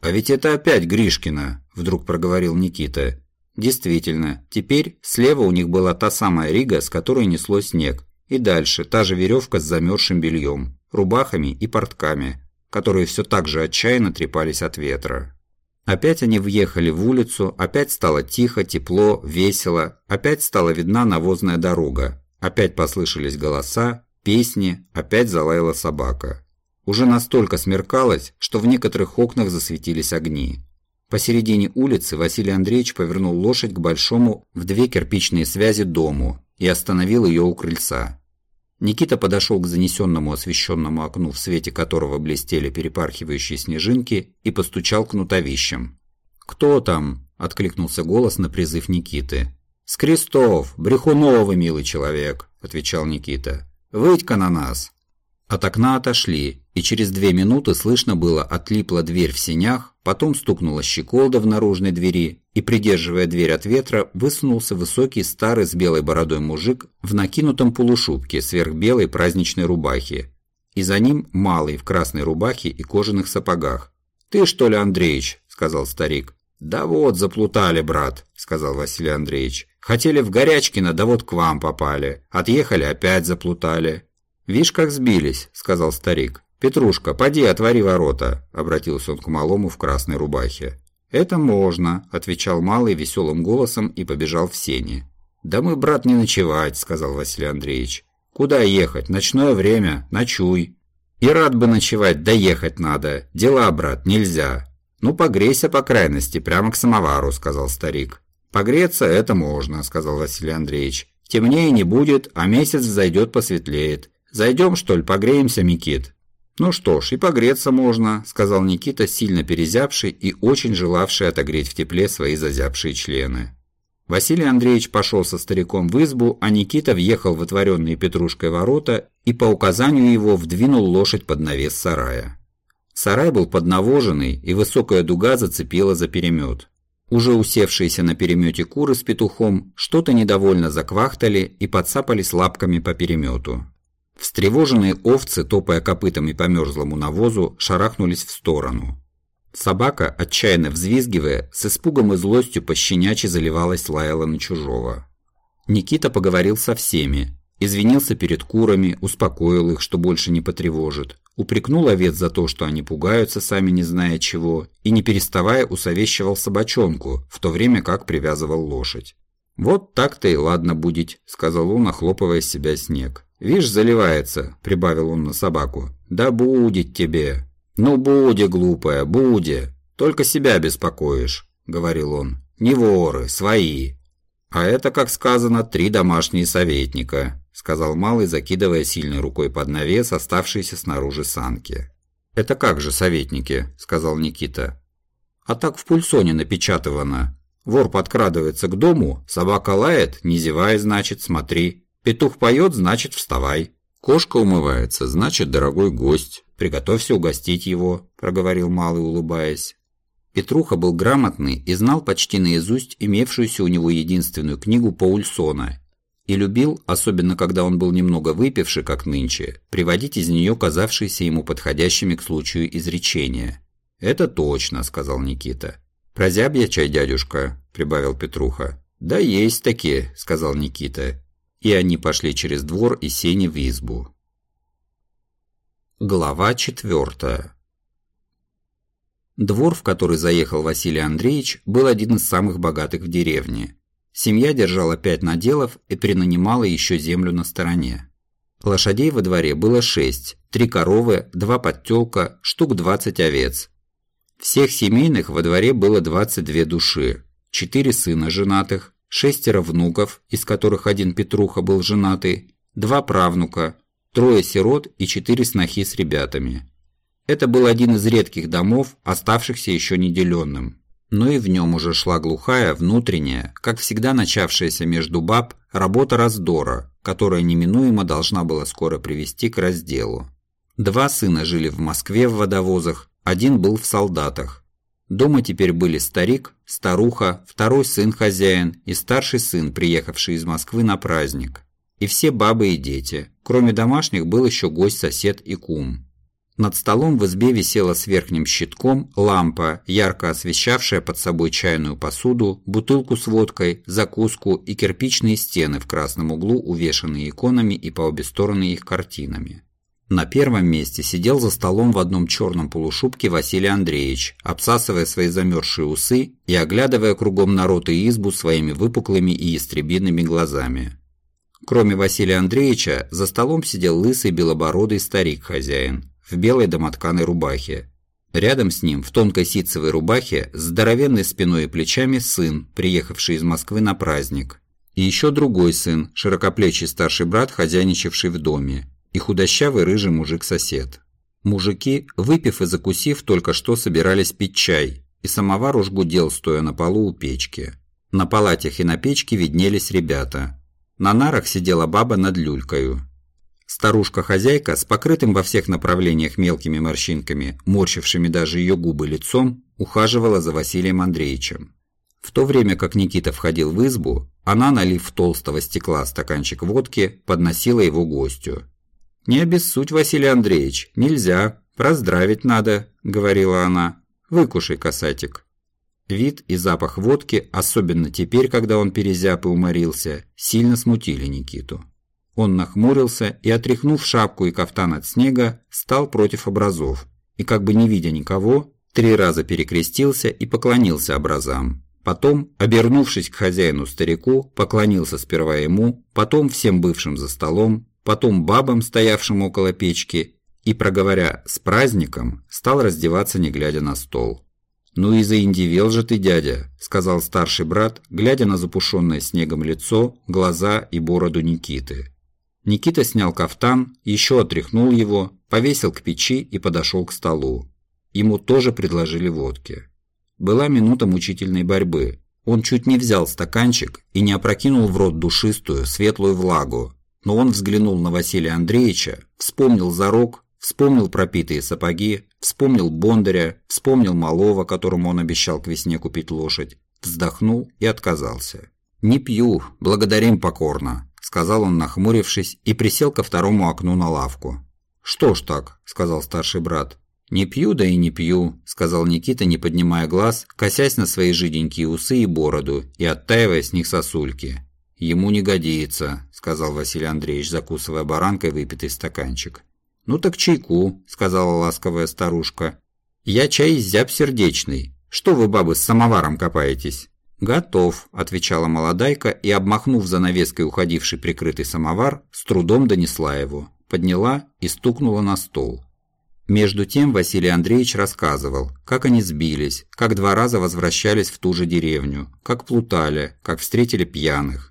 «А ведь это опять Гришкина», – вдруг проговорил Никита. Действительно, теперь слева у них была та самая рига, с которой несло снег, и дальше та же веревка с замерзшим бельем рубахами и портками, которые все так же отчаянно трепались от ветра. Опять они въехали в улицу, опять стало тихо, тепло, весело, опять стала видна навозная дорога, опять послышались голоса, песни, опять залаяла собака. Уже настолько смеркалось, что в некоторых окнах засветились огни. Посередине улицы Василий Андреевич повернул лошадь к большому в две кирпичные связи дому и остановил ее у крыльца. Никита подошел к занесенному освещенному окну, в свете которого блестели перепархивающие снежинки, и постучал кнутовищем. «Кто там?» – откликнулся голос на призыв Никиты. «С крестов! Брехунова, милый человек!» – отвечал Никита. «Выйдь-ка на нас!» От окна отошли, и через две минуты слышно было отлипла дверь в сенях, потом стукнула щеколда в наружной двери, и, придерживая дверь от ветра, высунулся высокий старый с белой бородой мужик в накинутом полушубке сверх белой праздничной рубахи. И за ним малый в красной рубахе и кожаных сапогах. «Ты что ли, Андреич?» – сказал старик. «Да вот, заплутали, брат», – сказал Василий Андреевич. «Хотели в Горячкино, да вот к вам попали. Отъехали, опять заплутали. «Вишь, как сбились», – сказал старик. «Петрушка, поди, отвори ворота», – обратился он к малому в красной рубахе. «Это можно», – отвечал малый веселым голосом и побежал в сени. «Да мы, брат, не ночевать», – сказал Василий Андреевич. «Куда ехать? Ночное время. Ночуй». «И рад бы ночевать, да ехать надо. Дела, брат, нельзя». «Ну, погрейся по крайности, прямо к самовару», – сказал старик. «Погреться это можно», – сказал Василий Андреевич. «Темнее не будет, а месяц взойдет посветлеет. Зайдем, что ли, погреемся, Микит?» «Ну что ж, и погреться можно», – сказал Никита, сильно перезябший и очень желавший отогреть в тепле свои зазябшие члены. Василий Андреевич пошел со стариком в избу, а Никита въехал в отворенные петрушкой ворота и по указанию его вдвинул лошадь под навес сарая. Сарай был поднавоженный, и высокая дуга зацепила за перемет. Уже усевшиеся на перемете куры с петухом что-то недовольно заквахтали и подсапались лапками по перемету. Встревоженные овцы, топая копытами по мерзлому навозу, шарахнулись в сторону. Собака, отчаянно взвизгивая, с испугом и злостью пощенячьи заливалась лаяла на чужого. Никита поговорил со всеми, извинился перед курами, успокоил их, что больше не потревожит, упрекнул овец за то, что они пугаются, сами не зная чего, и не переставая усовещивал собачонку, в то время как привязывал лошадь. «Вот так-то и ладно будет», — сказал он, охлопывая себя снег. «Вишь, заливается», — прибавил он на собаку. «Да будет тебе». «Ну, буде, глупая, буде. Только себя беспокоишь», — говорил он. «Не воры, свои». «А это, как сказано, три домашние советника», — сказал Малый, закидывая сильной рукой под навес оставшиеся снаружи санки. «Это как же советники?» – сказал Никита. А так в пульсоне напечатывано. Вор подкрадывается к дому, собака лает, не зевай, значит, смотри. Петух поет, значит, вставай. Кошка умывается, значит, дорогой гость. Приготовься угостить его, проговорил малый, улыбаясь. Петруха был грамотный и знал почти наизусть имевшуюся у него единственную книгу Паульсона и любил, особенно когда он был немного выпивший, как нынче, приводить из нее казавшиеся ему подходящими к случаю изречения. «Это точно», — сказал Никита. «Прозябья чай, дядюшка», — прибавил Петруха. «Да есть такие», — сказал Никита. И они пошли через двор и сени в избу. Глава четвертая Двор, в который заехал Василий Андреевич, был один из самых богатых в деревне. Семья держала пять наделов и принанимала еще землю на стороне. Лошадей во дворе было шесть, три коровы, два подтелка, штук двадцать овец. Всех семейных во дворе было 22 души, четыре сына женатых, шестеро внуков, из которых один Петруха был женатый, два правнука, трое сирот и четыре снохи с ребятами. Это был один из редких домов, оставшихся еще неделенным но и в нем уже шла глухая, внутренняя, как всегда начавшаяся между баб, работа раздора, которая неминуемо должна была скоро привести к разделу. Два сына жили в Москве в водовозах, один был в солдатах. Дома теперь были старик, старуха, второй сын хозяин и старший сын, приехавший из Москвы на праздник. И все бабы и дети. Кроме домашних был еще гость-сосед и кум. Над столом в избе висела с верхним щитком лампа, ярко освещавшая под собой чайную посуду, бутылку с водкой, закуску и кирпичные стены в красном углу, увешанные иконами и по обе стороны их картинами. На первом месте сидел за столом в одном черном полушубке Василий Андреевич, обсасывая свои замерзшие усы и оглядывая кругом народ и избу своими выпуклыми и истребиными глазами. Кроме Василия Андреевича, за столом сидел лысый белобородый старик-хозяин, в белой домотканой рубахе. Рядом с ним, в тонкой ситцевой рубахе, с здоровенной спиной и плечами сын, приехавший из Москвы на праздник. И еще другой сын, широкоплечий старший брат, хозяйничавший в доме, и худощавый рыжий мужик-сосед. Мужики, выпив и закусив, только что собирались пить чай, и самовар уж гудел, стоя на полу у печки. На палатях и на печке виднелись ребята. На нарах сидела баба над люлькою, Старушка-хозяйка с покрытым во всех направлениях мелкими морщинками, морщившими даже ее губы лицом, ухаживала за Василием Андреевичем. В то время как Никита входил в избу, она, налив толстого стекла стаканчик водки, подносила его гостю. «Не обессудь, Василий Андреевич, нельзя, проздравить надо», — говорила она. «Выкушай, касатик». Вид и запах водки, особенно теперь, когда он перезяп и уморился, сильно смутили Никиту. Он нахмурился и, отряхнув шапку и кафтан от снега, стал против образов и, как бы не видя никого, три раза перекрестился и поклонился образам. Потом, обернувшись к хозяину-старику, поклонился сперва ему, потом всем бывшим за столом, потом бабам, стоявшим около печки, и, проговоря «с праздником», стал раздеваться, не глядя на стол. «Ну и заиндивел же ты, дядя», – сказал старший брат, глядя на запушенное снегом лицо, глаза и бороду Никиты. Никита снял кафтан, еще отряхнул его, повесил к печи и подошел к столу. Ему тоже предложили водки. Была минута мучительной борьбы. Он чуть не взял стаканчик и не опрокинул в рот душистую, светлую влагу. Но он взглянул на Василия Андреевича, вспомнил зарок, вспомнил пропитые сапоги, вспомнил Бондаря, вспомнил малого, которому он обещал к весне купить лошадь, вздохнул и отказался. «Не пью, благодарим покорно», – сказал он, нахмурившись, и присел ко второму окну на лавку. «Что ж так?» – сказал старший брат. «Не пью, да и не пью», – сказал Никита, не поднимая глаз, косясь на свои жиденькие усы и бороду и оттаивая с них сосульки. «Ему не годится», – сказал Василий Андреевич, закусывая баранкой выпитый стаканчик. «Ну так чайку», – сказала ласковая старушка. «Я чай зяб сердечный. Что вы, бабы, с самоваром копаетесь?» «Готов», – отвечала молодайка и, обмахнув занавеской уходивший прикрытый самовар, с трудом донесла его, подняла и стукнула на стол. Между тем Василий Андреевич рассказывал, как они сбились, как два раза возвращались в ту же деревню, как плутали, как встретили пьяных.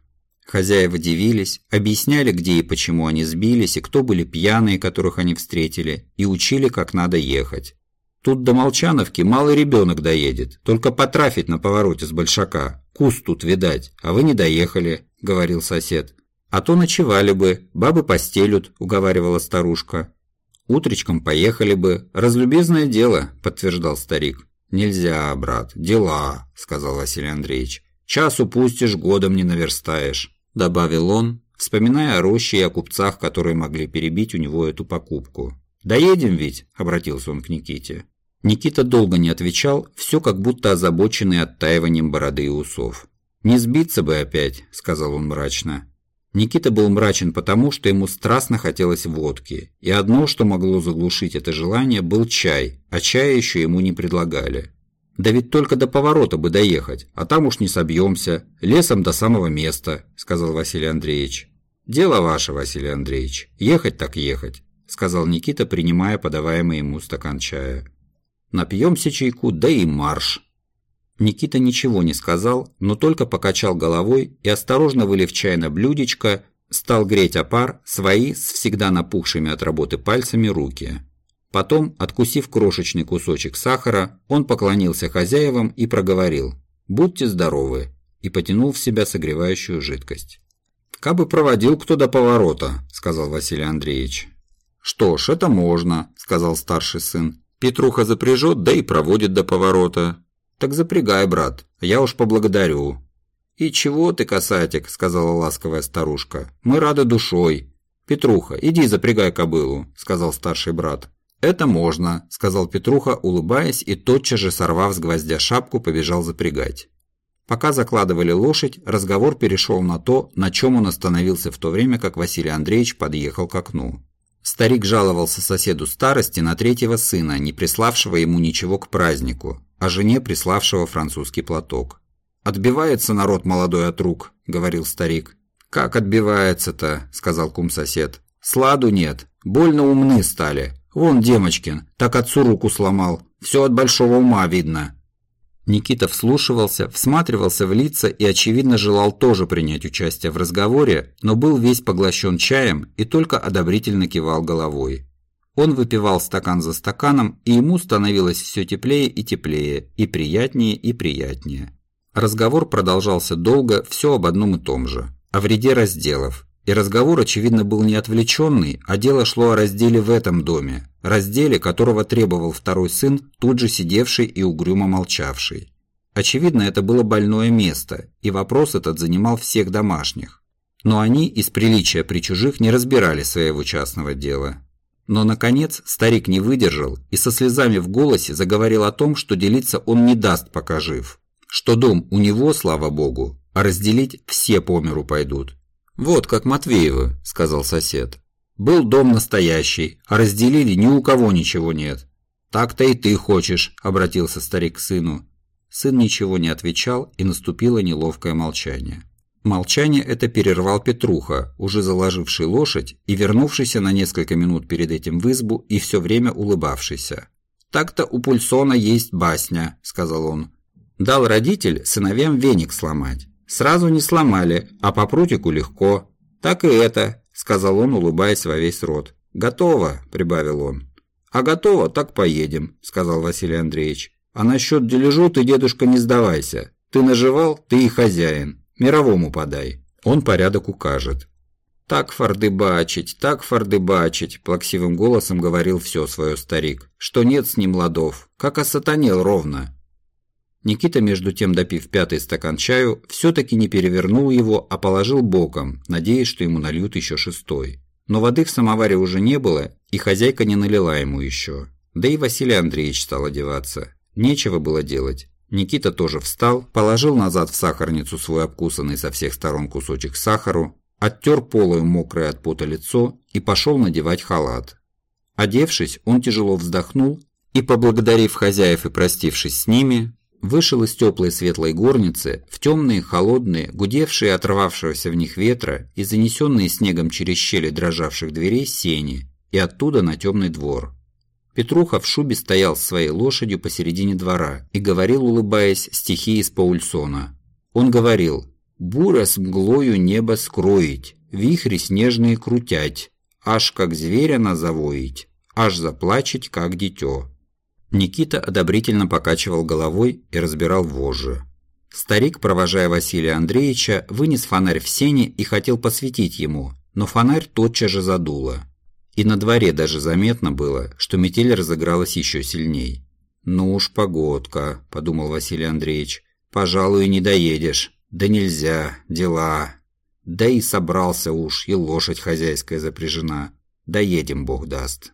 Хозяева дивились, объясняли, где и почему они сбились, и кто были пьяные, которых они встретили, и учили, как надо ехать. Тут до Молчановки малый ребенок доедет, только потрафить на повороте с Большака. Куст тут видать, а вы не доехали», – говорил сосед. «А то ночевали бы, бабы постелют», – уговаривала старушка. «Утречком поехали бы, разлюбезное дело», – подтверждал старик. «Нельзя, брат, дела», – сказал Василий Андреевич. «Час упустишь, годом не наверстаешь», – добавил он, вспоминая о роще и о купцах, которые могли перебить у него эту покупку. «Доедем ведь?» – обратился он к Никите. Никита долго не отвечал, все как будто озабоченный оттаиванием бороды и усов. «Не сбиться бы опять», – сказал он мрачно. Никита был мрачен потому, что ему страстно хотелось водки, и одно, что могло заглушить это желание, был чай, а чая еще ему не предлагали. «Да ведь только до поворота бы доехать, а там уж не собьемся, лесом до самого места», – сказал Василий Андреевич. «Дело ваше, Василий Андреевич, ехать так ехать», – сказал Никита, принимая подаваемый ему стакан чая. Напьемся чайку, да и марш. Никита ничего не сказал, но только покачал головой и, осторожно вылив чай на блюдечко, стал греть опар свои с всегда напухшими от работы пальцами руки. Потом, откусив крошечный кусочек сахара, он поклонился хозяевам и проговорил «Будьте здоровы» и потянул в себя согревающую жидкость. «Кабы проводил кто до поворота», – сказал Василий Андреевич. «Что ж, это можно», – сказал старший сын. Петруха запряжет, да и проводит до поворота. Так запрягай, брат, я уж поблагодарю. И чего ты, касатик, сказала ласковая старушка. Мы рады душой. Петруха, иди запрягай кобылу, сказал старший брат. «Это можно», – сказал Петруха, улыбаясь, и тотчас же, сорвав с гвоздя шапку, побежал запрягать. Пока закладывали лошадь, разговор перешел на то, на чем он остановился в то время, как Василий Андреевич подъехал к окну. Старик жаловался соседу старости на третьего сына, не приславшего ему ничего к празднику, а жене приславшего французский платок. «Отбивается народ молодой от рук», — говорил старик. «Как отбивается-то?» — сказал кум-сосед. «Сладу нет. Больно умны стали. Вон Демочкин, так отцу руку сломал. Все от большого ума видно». Никита вслушивался, всматривался в лица и, очевидно, желал тоже принять участие в разговоре, но был весь поглощен чаем и только одобрительно кивал головой. Он выпивал стакан за стаканом, и ему становилось все теплее и теплее, и приятнее и приятнее. Разговор продолжался долго, все об одном и том же, о вреде разделов. И разговор, очевидно, был не отвлеченный, а дело шло о разделе в этом доме, разделе которого требовал второй сын, тут же сидевший и угрюмо молчавший. Очевидно, это было больное место, и вопрос этот занимал всех домашних. Но они из приличия при чужих не разбирали своего частного дела. Но, наконец, старик не выдержал и со слезами в голосе заговорил о том, что делиться он не даст, пока жив. Что дом у него, слава богу, а разделить все по миру пойдут. «Вот как Матвеевы», – сказал сосед. Был дом настоящий, а разделили ни у кого ничего нет. Так-то и ты хочешь, обратился старик к сыну. Сын ничего не отвечал, и наступило неловкое молчание. Молчание это перервал Петруха, уже заложивший лошадь и вернувшийся на несколько минут перед этим в избу и все время улыбавшийся. «Так-то у Пульсона есть басня», – сказал он. «Дал родитель сыновьям веник сломать. Сразу не сломали, а по прутику легко. Так и это сказал он, улыбаясь во весь рот. «Готово», – прибавил он. «А готово, так поедем», – сказал Василий Андреевич. «А насчет дележу ты, дедушка, не сдавайся. Ты наживал, ты и хозяин. Мировому подай. Он порядок укажет». «Так фордыбачить, так фордыбачить», – плаксивым голосом говорил все свое старик, – «что нет с ним ладов, как осатанел ровно». Никита, между тем допив пятый стакан чаю, все-таки не перевернул его, а положил боком, надеясь, что ему нальют еще шестой. Но воды в самоваре уже не было, и хозяйка не налила ему еще. Да и Василий Андреевич стал одеваться. Нечего было делать. Никита тоже встал, положил назад в сахарницу свой обкусанный со всех сторон кусочек сахару, оттер полою мокрое от пота лицо и пошел надевать халат. Одевшись, он тяжело вздохнул и, поблагодарив хозяев и простившись с ними, вышел из теплой светлой горницы в темные, холодные, гудевшие оторвавшегося в них ветра и занесенные снегом через щели дрожавших дверей сени, и оттуда на темный двор. Петруха в шубе стоял с своей лошадью посередине двора и говорил, улыбаясь, стихи из Паульсона. Он говорил «Бура с мглою небо скроить, вихри снежные крутять, аж как зверя назавоить, аж заплачить, как дитё». Никита одобрительно покачивал головой и разбирал вожжи. Старик, провожая Василия Андреевича, вынес фонарь в сене и хотел посветить ему, но фонарь тотчас же задуло. И на дворе даже заметно было, что метель разыгралась еще сильней. «Ну уж погодка», – подумал Василий Андреевич. «Пожалуй, не доедешь. Да нельзя, дела. Да и собрался уж, и лошадь хозяйская запряжена. Доедем, бог даст».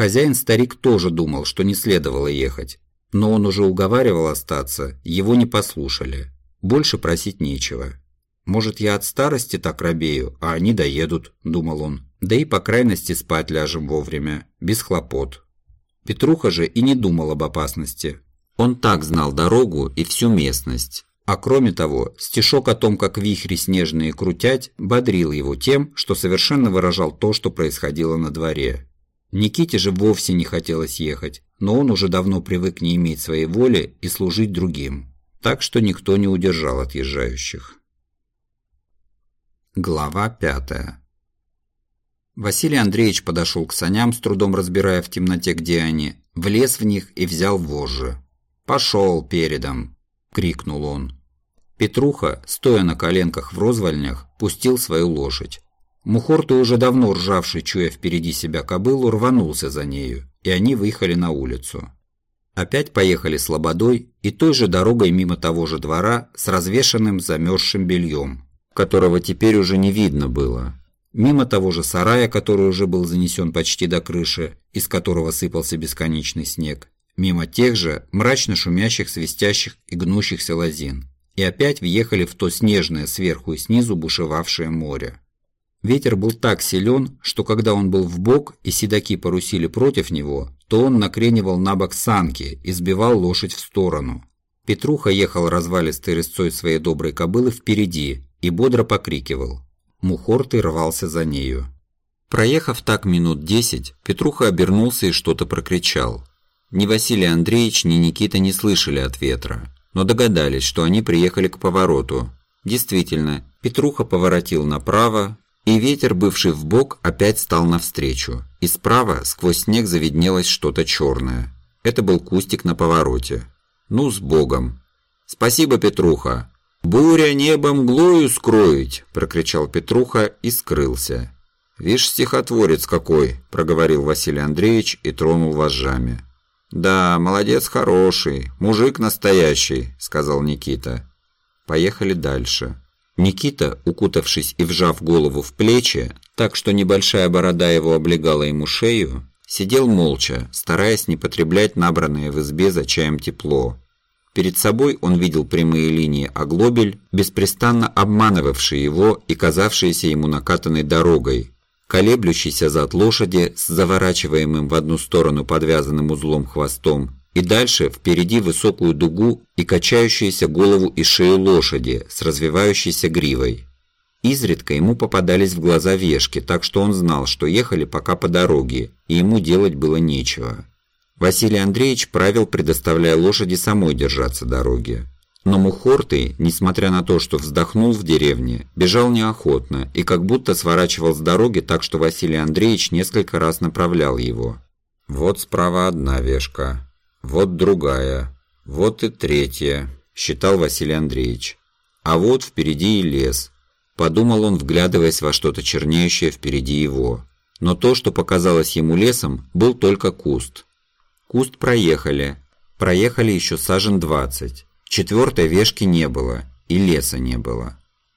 Хозяин-старик тоже думал, что не следовало ехать. Но он уже уговаривал остаться, его не послушали. Больше просить нечего. «Может, я от старости так робею, а они доедут», – думал он. «Да и по крайности спать ляжем вовремя, без хлопот». Петруха же и не думал об опасности. Он так знал дорогу и всю местность. А кроме того, стишок о том, как вихри снежные крутять, бодрил его тем, что совершенно выражал то, что происходило на дворе. Никите же вовсе не хотелось ехать, но он уже давно привык не иметь своей воли и служить другим. Так что никто не удержал отъезжающих. Глава пятая Василий Андреевич подошел к саням, с трудом разбирая в темноте, где они, влез в них и взял вожжи. «Пошел передом!» – крикнул он. Петруха, стоя на коленках в розвальнях, пустил свою лошадь. Мухорты, уже давно ржавший, чуя впереди себя кобылу, рванулся за нею, и они выехали на улицу. Опять поехали слободой и той же дорогой мимо того же двора с развешанным замерзшим бельем, которого теперь уже не видно было. Мимо того же сарая, который уже был занесен почти до крыши, из которого сыпался бесконечный снег. Мимо тех же мрачно шумящих, свистящих и гнущихся лозин. И опять въехали в то снежное сверху и снизу бушевавшее море. Ветер был так силен, что когда он был в бок и седаки порусили против него, то он накренивал на бок санки и сбивал лошадь в сторону. Петруха ехал развалистой рысцой своей доброй кобылы впереди и бодро покрикивал. Мухортый рвался за нею. Проехав так минут десять, Петруха обернулся и что-то прокричал. Ни Василий Андреевич, ни Никита не слышали от ветра, но догадались, что они приехали к повороту. Действительно, Петруха поворотил направо, и ветер, бывший в бок, опять стал навстречу, и справа сквозь снег завиднелось что-то черное. Это был кустик на повороте. «Ну, с Богом!» «Спасибо, Петруха!» «Буря небом мглою скроить!» – прокричал Петруха и скрылся. «Вишь, стихотворец какой!» – проговорил Василий Андреевич и тронул вожжами. «Да, молодец хороший, мужик настоящий», – сказал Никита. Поехали дальше. Никита, укутавшись и вжав голову в плечи, так что небольшая борода его облегала ему шею, сидел молча, стараясь не потреблять набранное в избе за чаем тепло. Перед собой он видел прямые линии оглобель, беспрестанно обманывавшие его и казавшиеся ему накатанной дорогой, колеблющийся зад лошади с заворачиваемым в одну сторону подвязанным узлом хвостом и дальше впереди высокую дугу и качающуюся голову и шею лошади с развивающейся гривой. Изредка ему попадались в глаза вешки, так что он знал, что ехали пока по дороге, и ему делать было нечего. Василий Андреевич правил, предоставляя лошади самой держаться дороги. Но Мухортый, несмотря на то, что вздохнул в деревне, бежал неохотно и как будто сворачивал с дороги так, что Василий Андреевич несколько раз направлял его. «Вот справа одна вешка, вот другая, вот и третья, считал Василий Андреевич. А вот впереди и лес. Подумал он, вглядываясь во что-то чернеющее впереди его. Но то, что показалось ему лесом, был только куст. Куст проехали. Проехали еще сажен двадцать. Четвертой вешки не было, и леса не было.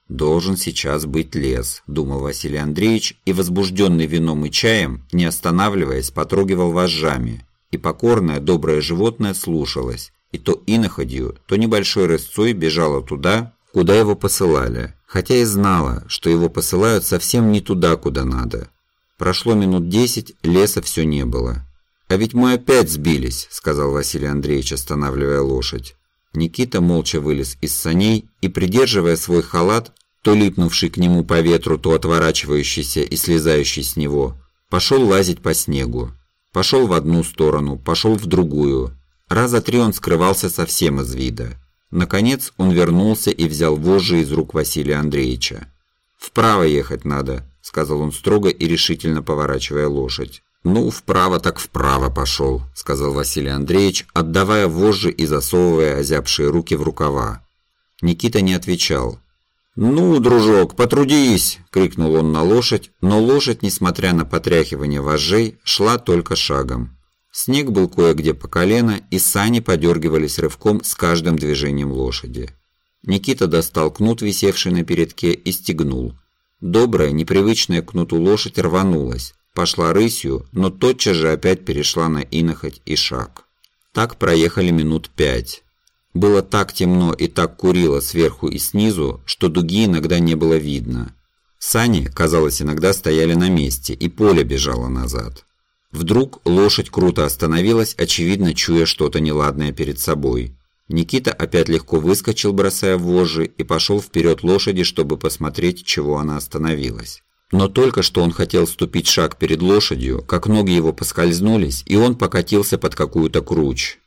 «Должен сейчас быть лес», – думал Василий Андреевич, и, возбужденный вином и чаем, не останавливаясь, потрогивал вожжами – и покорное доброе животное слушалось, и то иноходью, то небольшой рысцой бежало туда, куда его посылали, хотя и знала, что его посылают совсем не туда, куда надо. Прошло минут десять, леса все не было. «А ведь мы опять сбились», — сказал Василий Андреевич, останавливая лошадь. Никита молча вылез из саней и, придерживая свой халат, то липнувший к нему по ветру, то отворачивающийся и слезающий с него, пошел лазить по снегу. Пошел в одну сторону, пошел в другую. Раза три он скрывался совсем из вида. Наконец он вернулся и взял вожжи из рук Василия Андреевича. «Вправо ехать надо», – сказал он строго и решительно поворачивая лошадь. «Ну, вправо так вправо пошел», – сказал Василий Андреевич, отдавая вожжи и засовывая озябшие руки в рукава. Никита не отвечал. «Ну, дружок, потрудись!» – крикнул он на лошадь, но лошадь, несмотря на потряхивание вожжей, шла только шагом. Снег был кое-где по колено, и сани подергивались рывком с каждым движением лошади. Никита достал кнут, висевший на передке, и стегнул. Добрая, непривычная кнуту лошадь рванулась, пошла рысью, но тотчас же опять перешла на инохоть и шаг. Так проехали минут пять. Было так темно и так курило сверху и снизу, что дуги иногда не было видно. Сани, казалось, иногда стояли на месте, и поле бежало назад. Вдруг лошадь круто остановилась, очевидно, чуя что-то неладное перед собой. Никита опять легко выскочил, бросая вожжи, и пошел вперед лошади, чтобы посмотреть, чего она остановилась. Но только что он хотел ступить шаг перед лошадью, как ноги его поскользнулись, и он покатился под какую-то круч.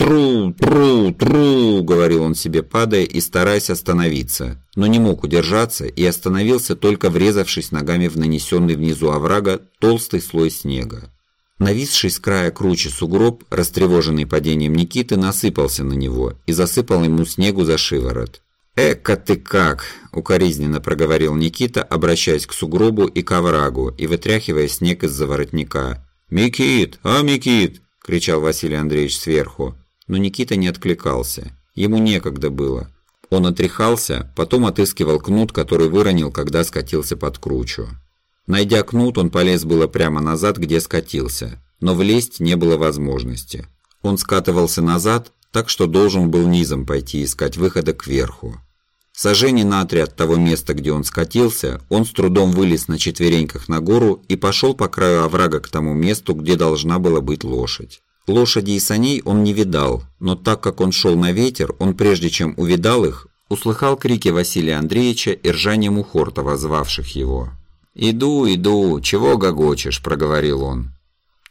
«Тру, тру, тру!» – говорил он себе, падая и стараясь остановиться, но не мог удержаться и остановился, только врезавшись ногами в нанесенный внизу оврага толстый слой снега. Нависший с края круче сугроб, растревоженный падением Никиты, насыпался на него и засыпал ему снегу за шиворот. «Эка ты как!» – укоризненно проговорил Никита, обращаясь к сугробу и к оврагу и вытряхивая снег из-за воротника. «Микит! А, Микит!» – кричал Василий Андреевич сверху. Но Никита не откликался. Ему некогда было. Он отряхался, потом отыскивал кнут, который выронил, когда скатился под кручу. Найдя кнут, он полез было прямо назад, где скатился, но влезть не было возможности. Он скатывался назад, так что должен был низом пойти искать выхода кверху. Сожжение на три от того места, где он скатился, он с трудом вылез на четвереньках на гору и пошел по краю оврага к тому месту, где должна была быть лошадь. Лошади и саней он не видал, но так как он шел на ветер, он прежде чем увидал их, услыхал крики Василия Андреевича и ржание Мухортова, звавших его. «Иду, иду, чего гогочешь?» – проговорил он.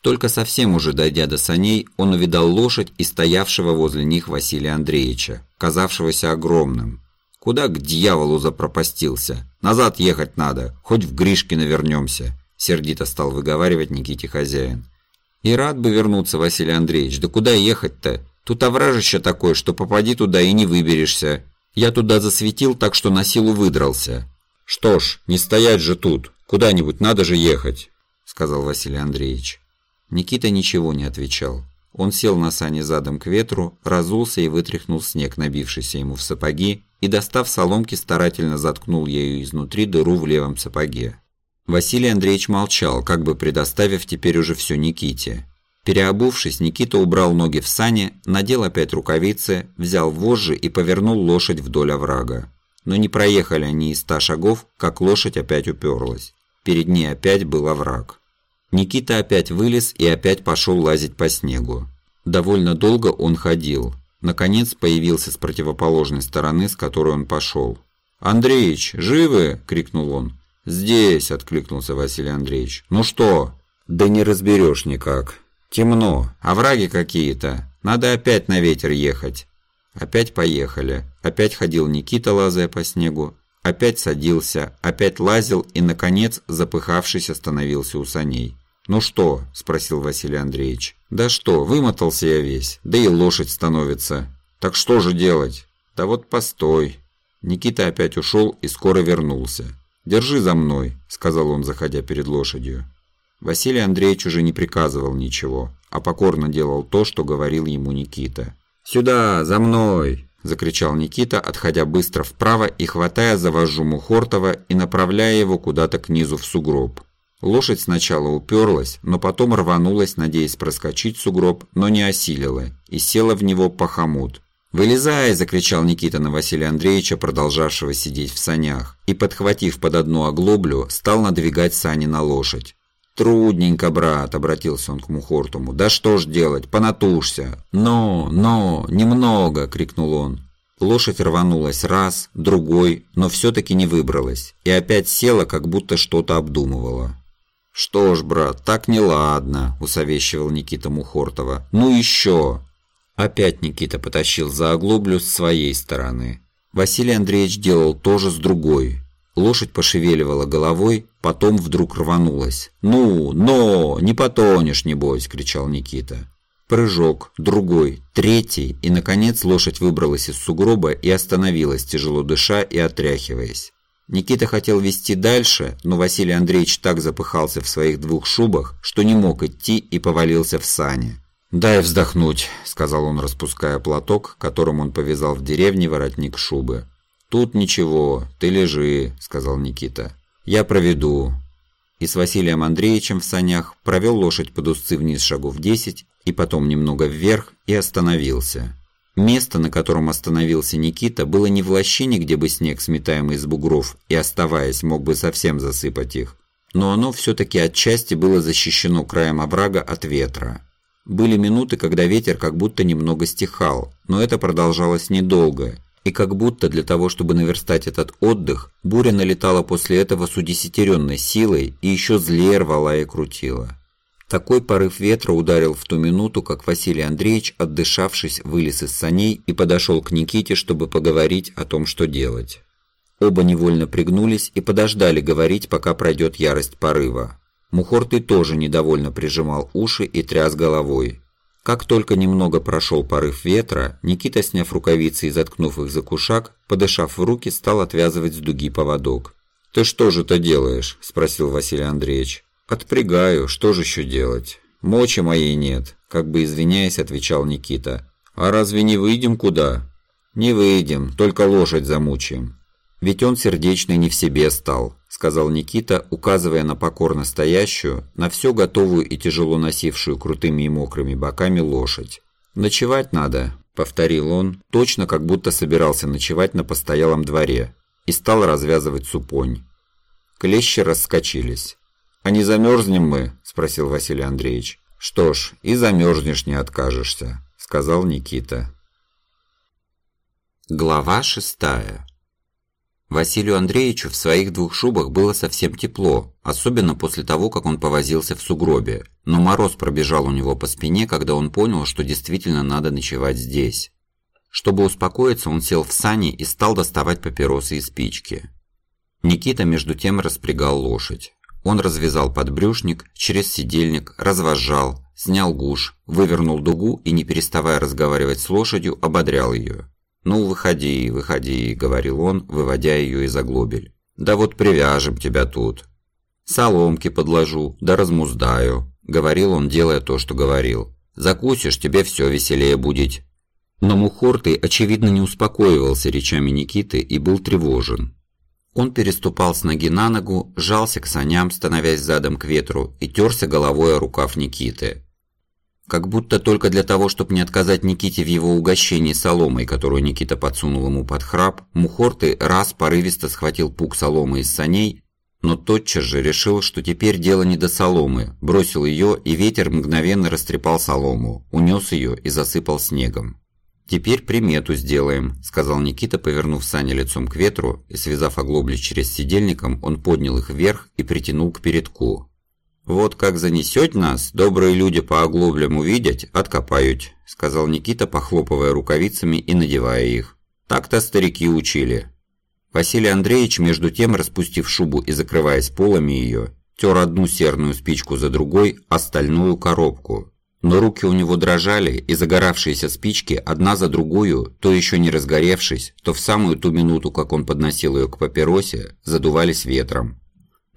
Только совсем уже дойдя до саней, он увидал лошадь и стоявшего возле них Василия Андреевича, казавшегося огромным. Куда к дьяволу запропастился? Назад ехать надо, хоть в Гришкино вернемся, сердито стал выговаривать Никите хозяин. И рад бы вернуться, Василий Андреевич, да куда ехать-то? Тут овражище такое, что попади туда и не выберешься. Я туда засветил, так что на силу выдрался. «Что ж, не стоять же тут, куда-нибудь надо же ехать», — сказал Василий Андреевич. Никита ничего не отвечал. Он сел на сани задом к ветру, разулся и вытряхнул снег, набившийся ему в сапоги, и, достав соломки, старательно заткнул ею изнутри дыру в левом сапоге. Василий Андреевич молчал, как бы предоставив теперь уже все Никите. Переобувшись, Никита убрал ноги в сани, надел опять рукавицы, взял вожжи и повернул лошадь вдоль оврага. Но не проехали они и ста шагов, как лошадь опять уперлась. Перед ней опять был овраг. Никита опять вылез и опять пошел лазить по снегу. Довольно долго он ходил. Наконец появился с противоположной стороны, с которой он пошел. «Андреич, живы?» – крикнул он. «Здесь!» – откликнулся Василий Андреевич. «Ну что?» «Да не разберешь никак. Темно, овраги какие-то. Надо опять на ветер ехать». Опять поехали. Опять ходил Никита, лазая по снегу. Опять садился, опять лазил и, наконец, запыхавшись, остановился у саней. «Ну что?» – спросил Василий Андреевич. «Да что, вымотался я весь, да и лошадь становится. Так что же делать?» «Да вот постой». Никита опять ушел и скоро вернулся. «Держи за мной», – сказал он, заходя перед лошадью. Василий Андреевич уже не приказывал ничего, а покорно делал то, что говорил ему Никита. «Сюда, за мной!» – закричал Никита, отходя быстро вправо и хватая за вожжу Мухортова и направляя его куда-то к низу в сугроб. Лошадь сначала уперлась, но потом рванулась, надеясь проскочить сугроб, но не осилила, и села в него по хомут. «Вылезай!» – закричал Никита на Василия Андреевича, продолжавшего сидеть в санях, и, подхватив под одну оглоблю, стал надвигать сани на лошадь. «Трудненько, брат», — обратился он к Мухортуму. «Да что ж делать, понатушься». «Но, но, немного», — крикнул он. Лошадь рванулась раз, другой, но все-таки не выбралась, и опять села, как будто что-то обдумывала. «Что ж, брат, так неладно», — усовещивал Никита Мухортова. «Ну еще!» Опять Никита потащил за оглоблю с своей стороны. Василий Андреевич делал то же с другой. Лошадь пошевеливала головой, потом вдруг рванулась. «Ну, но, не потонешь, небось!» – кричал Никита. Прыжок, другой, третий, и, наконец, лошадь выбралась из сугроба и остановилась, тяжело дыша и отряхиваясь. Никита хотел вести дальше, но Василий Андреевич так запыхался в своих двух шубах, что не мог идти и повалился в сани. «Дай вздохнуть», – сказал он, распуская платок, которым он повязал в деревне воротник шубы. «Тут ничего, ты лежи», – сказал Никита. «Я проведу». И с Василием Андреевичем в санях провел лошадь под узцы вниз шагов 10 и потом немного вверх и остановился. Место, на котором остановился Никита, было не в лощине, где бы снег, сметаемый из бугров, и оставаясь, мог бы совсем засыпать их, но оно все-таки отчасти было защищено краем оврага от ветра. Были минуты, когда ветер как будто немного стихал, но это продолжалось недолго, и как будто для того, чтобы наверстать этот отдых, буря налетала после этого с удесятеренной силой и еще злее рвала и крутила. Такой порыв ветра ударил в ту минуту, как Василий Андреевич, отдышавшись, вылез из саней и подошел к Никите, чтобы поговорить о том, что делать. Оба невольно пригнулись и подождали говорить, пока пройдет ярость порыва. Мухортый тоже недовольно прижимал уши и тряс головой. Как только немного прошел порыв ветра, Никита, сняв рукавицы и заткнув их за кушак, подышав в руки, стал отвязывать с дуги поводок. «Ты что же-то делаешь?» – спросил Василий Андреевич. «Отпрягаю, что же еще делать? Мочи моей нет», – как бы извиняясь, отвечал Никита. «А разве не выйдем куда?» «Не выйдем, только лошадь замучаем». «Ведь он сердечный не в себе стал», – сказал Никита, указывая на покорно стоящую, на все готовую и тяжело носившую крутыми и мокрыми боками лошадь. «Ночевать надо», – повторил он, точно как будто собирался ночевать на постоялом дворе, и стал развязывать супонь. Клещи раскочились. «А не замерзнем мы?» – спросил Василий Андреевич. «Что ж, и замерзнешь не откажешься», – сказал Никита. Глава шестая Василию Андреевичу в своих двух шубах было совсем тепло, особенно после того, как он повозился в сугробе, но мороз пробежал у него по спине, когда он понял, что действительно надо ночевать здесь. Чтобы успокоиться, он сел в сани и стал доставать папиросы и спички. Никита между тем распрягал лошадь. Он развязал подбрюшник, через сидельник, развожал, снял гуш, вывернул дугу и, не переставая разговаривать с лошадью, ободрял ее. «Ну, выходи, выходи», — говорил он, выводя ее из оглобель. «Да вот привяжем тебя тут». «Соломки подложу, да размуздаю», — говорил он, делая то, что говорил. «Закусишь, тебе все веселее будет». Но Мухортый, очевидно, не успокоивался речами Никиты и был тревожен. Он переступал с ноги на ногу, жался к саням, становясь задом к ветру, и терся головой о рукав Никиты. Как будто только для того, чтобы не отказать Никите в его угощении соломой, которую Никита подсунул ему под храп, Мухорты раз порывисто схватил пук соломы из саней, но тотчас же решил, что теперь дело не до соломы, бросил ее, и ветер мгновенно растрепал солому, унес ее и засыпал снегом. «Теперь примету сделаем», – сказал Никита, повернув сани лицом к ветру, и, связав оглобли через сидельником, он поднял их вверх и притянул к передку. «Вот как занесет нас, добрые люди по оглоблям увидят, откопают», – сказал Никита, похлопывая рукавицами и надевая их. «Так-то старики учили». Василий Андреевич, между тем, распустив шубу и закрываясь полами ее, тер одну серную спичку за другой, остальную коробку, но руки у него дрожали, и загоравшиеся спички, одна за другую, то еще не разгоревшись, то в самую ту минуту, как он подносил ее к папиросе, задувались ветром.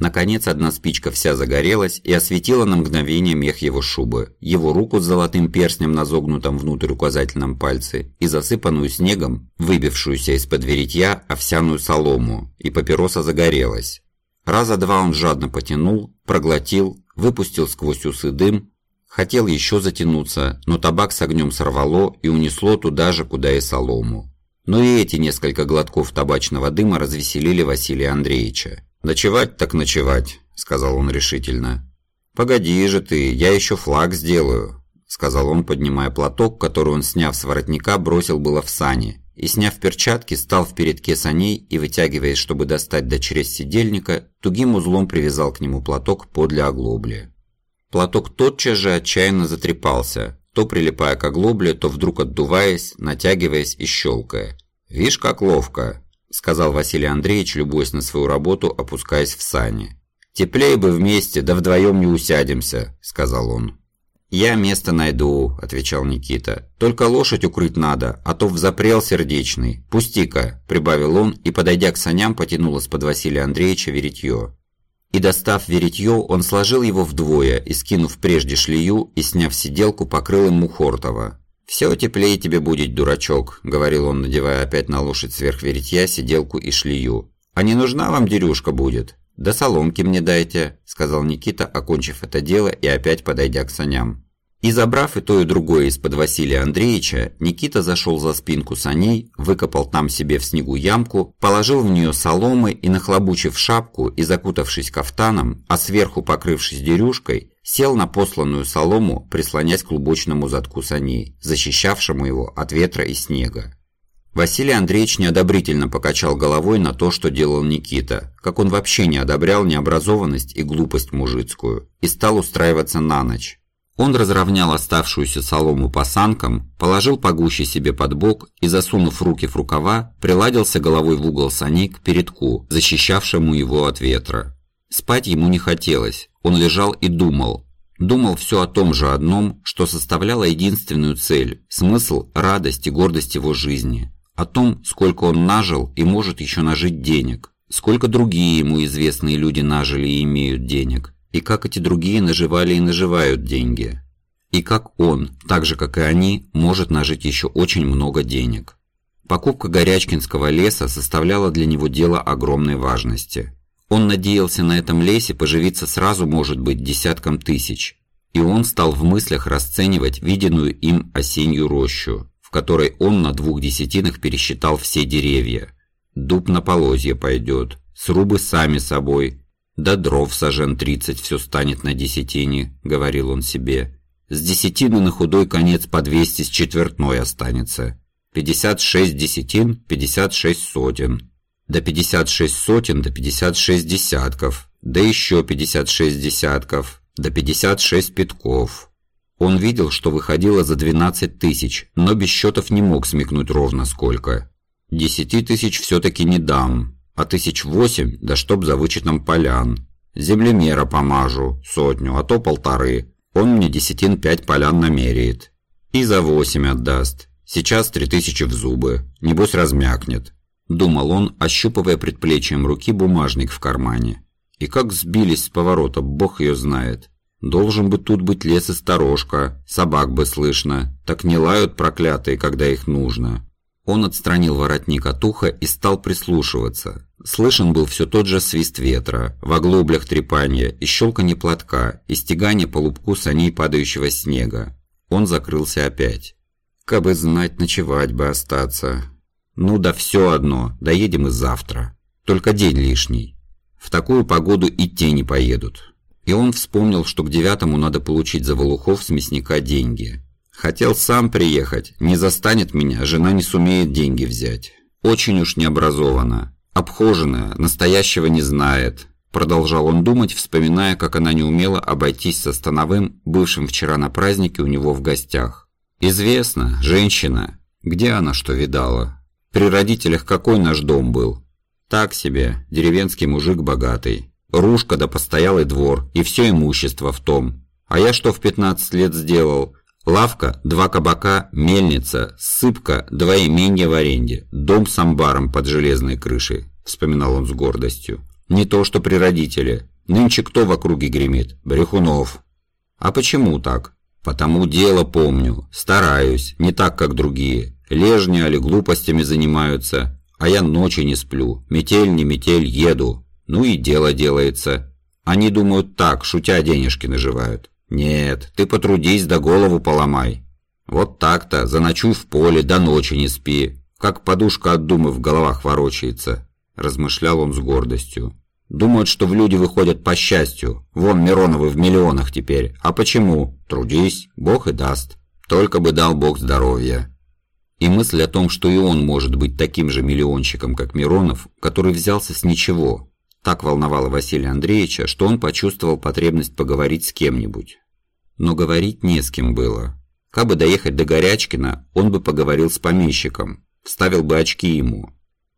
Наконец, одна спичка вся загорелась и осветила на мгновение мех его шубы, его руку с золотым перстнем на зогнутом внутрь указательном пальце и засыпанную снегом, выбившуюся из-под веретья, овсяную солому, и папироса загорелась. Раза два он жадно потянул, проглотил, выпустил сквозь усы дым, Хотел еще затянуться, но табак с огнем сорвало и унесло туда же, куда и солому. Но и эти несколько глотков табачного дыма развеселили Василия Андреевича. «Ночевать так ночевать», — сказал он решительно. «Погоди же ты, я еще флаг сделаю», — сказал он, поднимая платок, который он, сняв с воротника, бросил было в сани, и, сняв перчатки, стал в передке саней и, вытягиваясь, чтобы достать до через сидельника, тугим узлом привязал к нему платок подле оглобли. Платок тотчас же отчаянно затрепался, то прилипая к оглобле, то вдруг отдуваясь, натягиваясь и щелкая. «Вишь, как ловко!» – сказал Василий Андреевич, любуясь на свою работу, опускаясь в сани. «Теплее бы вместе, да вдвоем не усядемся», – сказал он. «Я место найду», – отвечал Никита. «Только лошадь укрыть надо, а то взапрел сердечный. Пусти-ка», – прибавил он и, подойдя к саням, потянул из-под Василия Андреевича веретье. И достав веретье, он сложил его вдвое и, скинув прежде шлею и сняв сиделку, покрыл им Мухортова. «Все теплее тебе будет, дурачок», – говорил он, надевая опять на лошадь сверх веретья сиделку и шлею. «А не нужна вам дерюшка будет?» «Да соломки мне дайте», – сказал Никита, окончив это дело и опять подойдя к саням. И забрав и то, и другое из-под Василия Андреевича, Никита зашел за спинку саней, выкопал там себе в снегу ямку, положил в нее соломы и, нахлобучив шапку и закутавшись кафтаном, а сверху покрывшись дерюшкой, сел на посланную солому, прислонясь к клубочному задку саней, защищавшему его от ветра и снега. Василий Андреевич неодобрительно покачал головой на то, что делал Никита, как он вообще не одобрял необразованность и глупость мужицкую, и стал устраиваться на ночь. Он разровнял оставшуюся солому по санкам, положил погуще себе под бок и, засунув руки в рукава, приладился головой в угол саней к передку, защищавшему его от ветра. Спать ему не хотелось, он лежал и думал. Думал все о том же одном, что составляло единственную цель, смысл, радость и гордость его жизни. О том, сколько он нажил и может еще нажить денег, сколько другие ему известные люди нажили и имеют денег, и как эти другие наживали и наживают деньги. И как он, так же как и они, может нажить еще очень много денег. Покупка Горячкинского леса составляла для него дело огромной важности. Он надеялся на этом лесе поживиться сразу, может быть, десятком тысяч. И он стал в мыслях расценивать виденную им осеннюю рощу, в которой он на двух десятинах пересчитал все деревья. Дуб на полозье пойдет, срубы сами собой, «Да дров сажен тридцать все станет на десятине», — говорил он себе. «С десятины на худой конец по двести с четвертной останется. Пятьдесят шесть десятин, пятьдесят шесть сотен. Да пятьдесят шесть сотен, да пятьдесят шесть десятков. Да еще пятьдесят шесть десятков. Да пятьдесят шесть пятков». Он видел, что выходило за двенадцать тысяч, но без счетов не мог смекнуть ровно сколько. «Десяти тысяч все-таки не дам», а тысяч восемь, да чтоб за вычетом полян. Землемера помажу, сотню, а то полторы. Он мне десятин пять полян намеряет. И за восемь отдаст. Сейчас три тысячи в зубы. Небось размякнет. Думал он, ощупывая предплечьем руки бумажник в кармане. И как сбились с поворота, бог ее знает. Должен бы тут быть лес и сторожка, собак бы слышно. Так не лают проклятые, когда их нужно. Он отстранил воротник от уха и стал прислушиваться. Слышен был все тот же свист ветра, в оглоблях трепания и щелканье платка, и стегание по лубку саней падающего снега. Он закрылся опять. «Кабы знать, ночевать бы остаться. Ну да все одно, доедем и завтра. Только день лишний. В такую погоду и тени поедут». И он вспомнил, что к девятому надо получить за Волухов с мясника деньги. Хотел сам приехать, не застанет меня, жена не сумеет деньги взять. Очень уж необразована, обхоженная, настоящего не знает. Продолжал он думать, вспоминая, как она не умела обойтись со Становым, бывшим вчера на празднике у него в гостях. Известно, женщина. Где она что видала? При родителях какой наш дом был? Так себе, деревенский мужик богатый. Рушка да постоялый двор, и все имущество в том. А я что в 15 лет сделал? Лавка, два кабака, мельница, сыпка, два в аренде, дом с амбаром под железной крышей, вспоминал он с гордостью. Не то, что при родителе. Нынче кто в округе гремит? Брехунов. А почему так? Потому дело помню, стараюсь, не так, как другие. Лежня или глупостями занимаются, а я ночи не сплю, метель не метель, еду. Ну и дело делается. Они думают так, шутя денежки наживают. «Нет, ты потрудись да голову поломай. Вот так-то, заночуй в поле, до ночи не спи. Как подушка от думы в головах ворочается», – размышлял он с гордостью. «Думают, что в люди выходят по счастью. Вон Мироновы в миллионах теперь. А почему? Трудись, Бог и даст. Только бы дал Бог здоровья». И мысль о том, что и он может быть таким же миллионщиком, как Миронов, который взялся с ничего, так волновала Василия Андреевича, что он почувствовал потребность поговорить с кем-нибудь но говорить не с кем было. Кабы доехать до Горячкина, он бы поговорил с помещиком, вставил бы очки ему.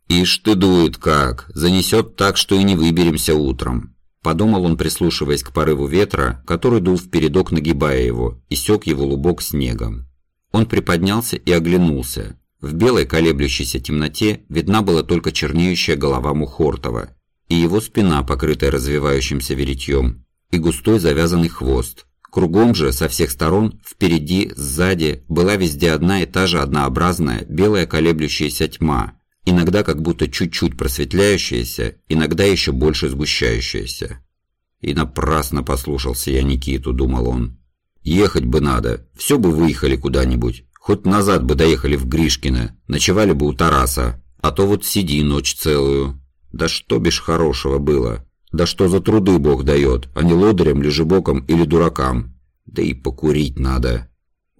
«Ишь ты дует как! Занесет так, что и не выберемся утром!» Подумал он, прислушиваясь к порыву ветра, который дул впередок, нагибая его, и сёк его лубок снегом. Он приподнялся и оглянулся. В белой колеблющейся темноте видна была только чернеющая голова Мухортова и его спина, покрытая развивающимся веретьем, и густой завязанный хвост. Кругом же, со всех сторон, впереди, сзади, была везде одна и та же однообразная белая колеблющаяся тьма, иногда как будто чуть-чуть просветляющаяся, иногда еще больше сгущающаяся. И напрасно послушался я Никиту, думал он. Ехать бы надо, все бы выехали куда-нибудь, хоть назад бы доехали в Гришкино, ночевали бы у Тараса, а то вот сиди ночь целую. Да что бишь хорошего было? Да что за труды Бог дает, а не лодырям, лежебокам или дуракам? Да и покурить надо.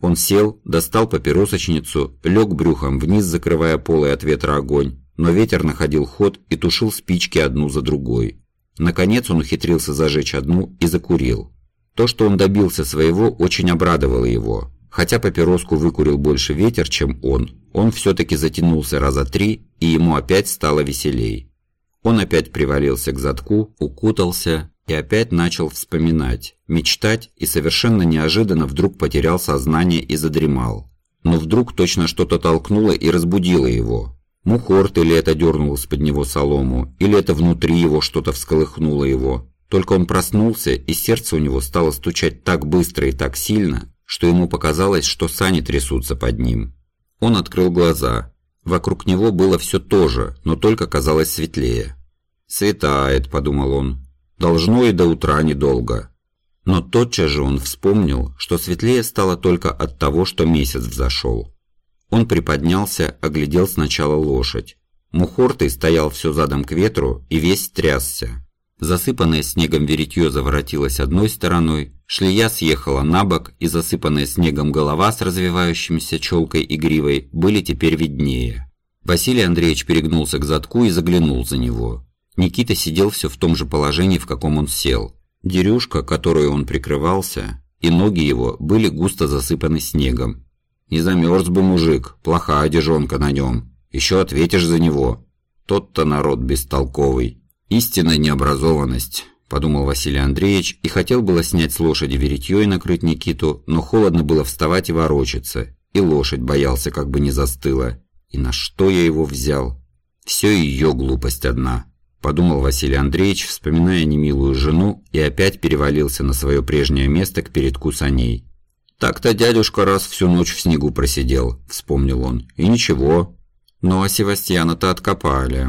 Он сел, достал папиросочницу, лег брюхом вниз, закрывая полой от ветра огонь, но ветер находил ход и тушил спички одну за другой. Наконец он ухитрился зажечь одну и закурил. То, что он добился своего, очень обрадовало его. Хотя папироску выкурил больше ветер, чем он, он все-таки затянулся раза три, и ему опять стало веселей. Он опять привалился к задку, укутался и опять начал вспоминать, мечтать и совершенно неожиданно вдруг потерял сознание и задремал. Но вдруг точно что-то толкнуло и разбудило его. Мухорт или это дернул из-под него солому, или это внутри его что-то всколыхнуло его. Только он проснулся, и сердце у него стало стучать так быстро и так сильно, что ему показалось, что сани трясутся под ним. Он открыл глаза. Вокруг него было все то же, но только казалось светлее. «Светает», — подумал он. «Должно и до утра недолго». Но тотчас же он вспомнил, что светлее стало только от того, что месяц взошел. Он приподнялся, оглядел сначала лошадь. Мухортый стоял все задом к ветру и весь трясся. Засыпанное снегом веретье заворотилось одной стороной, шлея съехала на бок, и засыпанная снегом голова с развивающимся челкой и гривой были теперь виднее. Василий Андреевич перегнулся к задку и заглянул за него. Никита сидел все в том же положении, в каком он сел. Дерюшка, которую он прикрывался, и ноги его были густо засыпаны снегом. «Не замерз бы мужик, плохая одежонка на нем. Еще ответишь за него. Тот-то народ бестолковый. Истинная необразованность». – подумал Василий Андреевич и хотел было снять с лошади веретье и накрыть Никиту, но холодно было вставать и ворочаться, и лошадь боялся, как бы не застыла. И на что я его взял? Все ее глупость одна подумал Василий Андреевич, вспоминая немилую жену, и опять перевалился на свое прежнее место к передку саней. «Так-то дядюшка раз всю ночь в снегу просидел», – вспомнил он. «И ничего. Ну а Севастьяна-то откопали».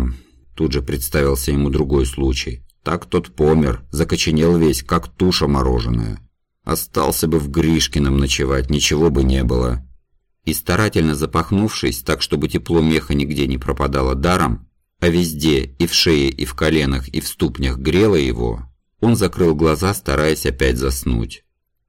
Тут же представился ему другой случай. Так тот помер, закоченел весь, как туша мороженая. Остался бы в Гришкином ночевать, ничего бы не было. И старательно запахнувшись, так чтобы тепло меха нигде не пропадало даром, а везде, и в шее, и в коленах, и в ступнях грело его, он закрыл глаза, стараясь опять заснуть.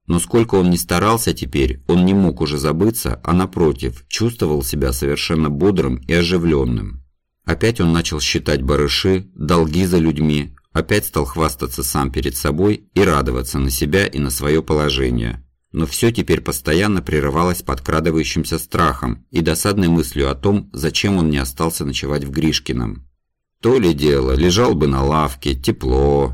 Но сколько он ни старался теперь, он не мог уже забыться, а напротив, чувствовал себя совершенно бодрым и оживленным. Опять он начал считать барыши, долги за людьми, опять стал хвастаться сам перед собой и радоваться на себя и на свое положение но все теперь постоянно прерывалось подкрадывающимся страхом и досадной мыслью о том, зачем он не остался ночевать в Гришкином. То ли дело, лежал бы на лавке, тепло.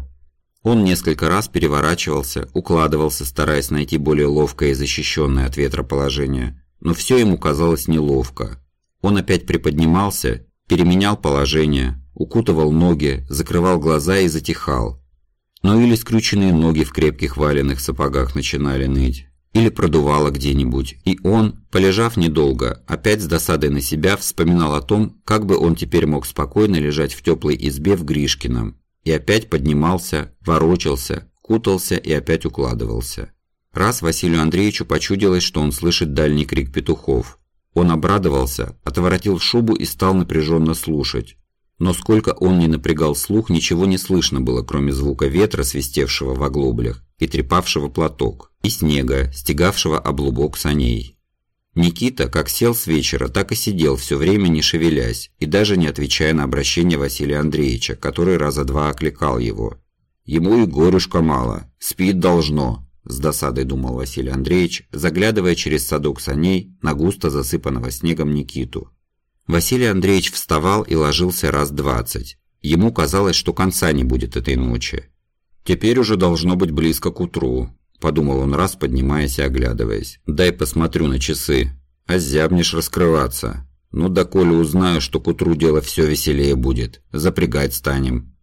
Он несколько раз переворачивался, укладывался, стараясь найти более ловкое и защищенное от ветра положение, но все ему казалось неловко. Он опять приподнимался, переменял положение, укутывал ноги, закрывал глаза и затихал. Но или скрюченные ноги в крепких валенных сапогах начинали ныть, или продувало где-нибудь, и он, полежав недолго, опять с досадой на себя вспоминал о том, как бы он теперь мог спокойно лежать в теплой избе в Гришкином, и опять поднимался, ворочался, кутался и опять укладывался. Раз Василию Андреевичу почудилось, что он слышит дальний крик петухов. Он обрадовался, отворотил шубу и стал напряженно слушать. Но сколько он ни напрягал слух, ничего не слышно было, кроме звука ветра, свистевшего в оглоблях, и трепавшего платок, и снега, стегавшего облубок саней. Никита как сел с вечера, так и сидел все время не шевелясь и даже не отвечая на обращение Василия Андреевича, который раза два окликал его. «Ему и горюшка мало, спит должно», – с досадой думал Василий Андреевич, заглядывая через садок саней на густо засыпанного снегом Никиту. Василий Андреевич вставал и ложился раз двадцать. Ему казалось, что конца не будет этой ночи. «Теперь уже должно быть близко к утру», – подумал он раз, поднимаясь и оглядываясь. «Дай посмотрю на часы. А зябнешь раскрываться. Ну да коли узнаю, что к утру дело все веселее будет. Запрягать станем».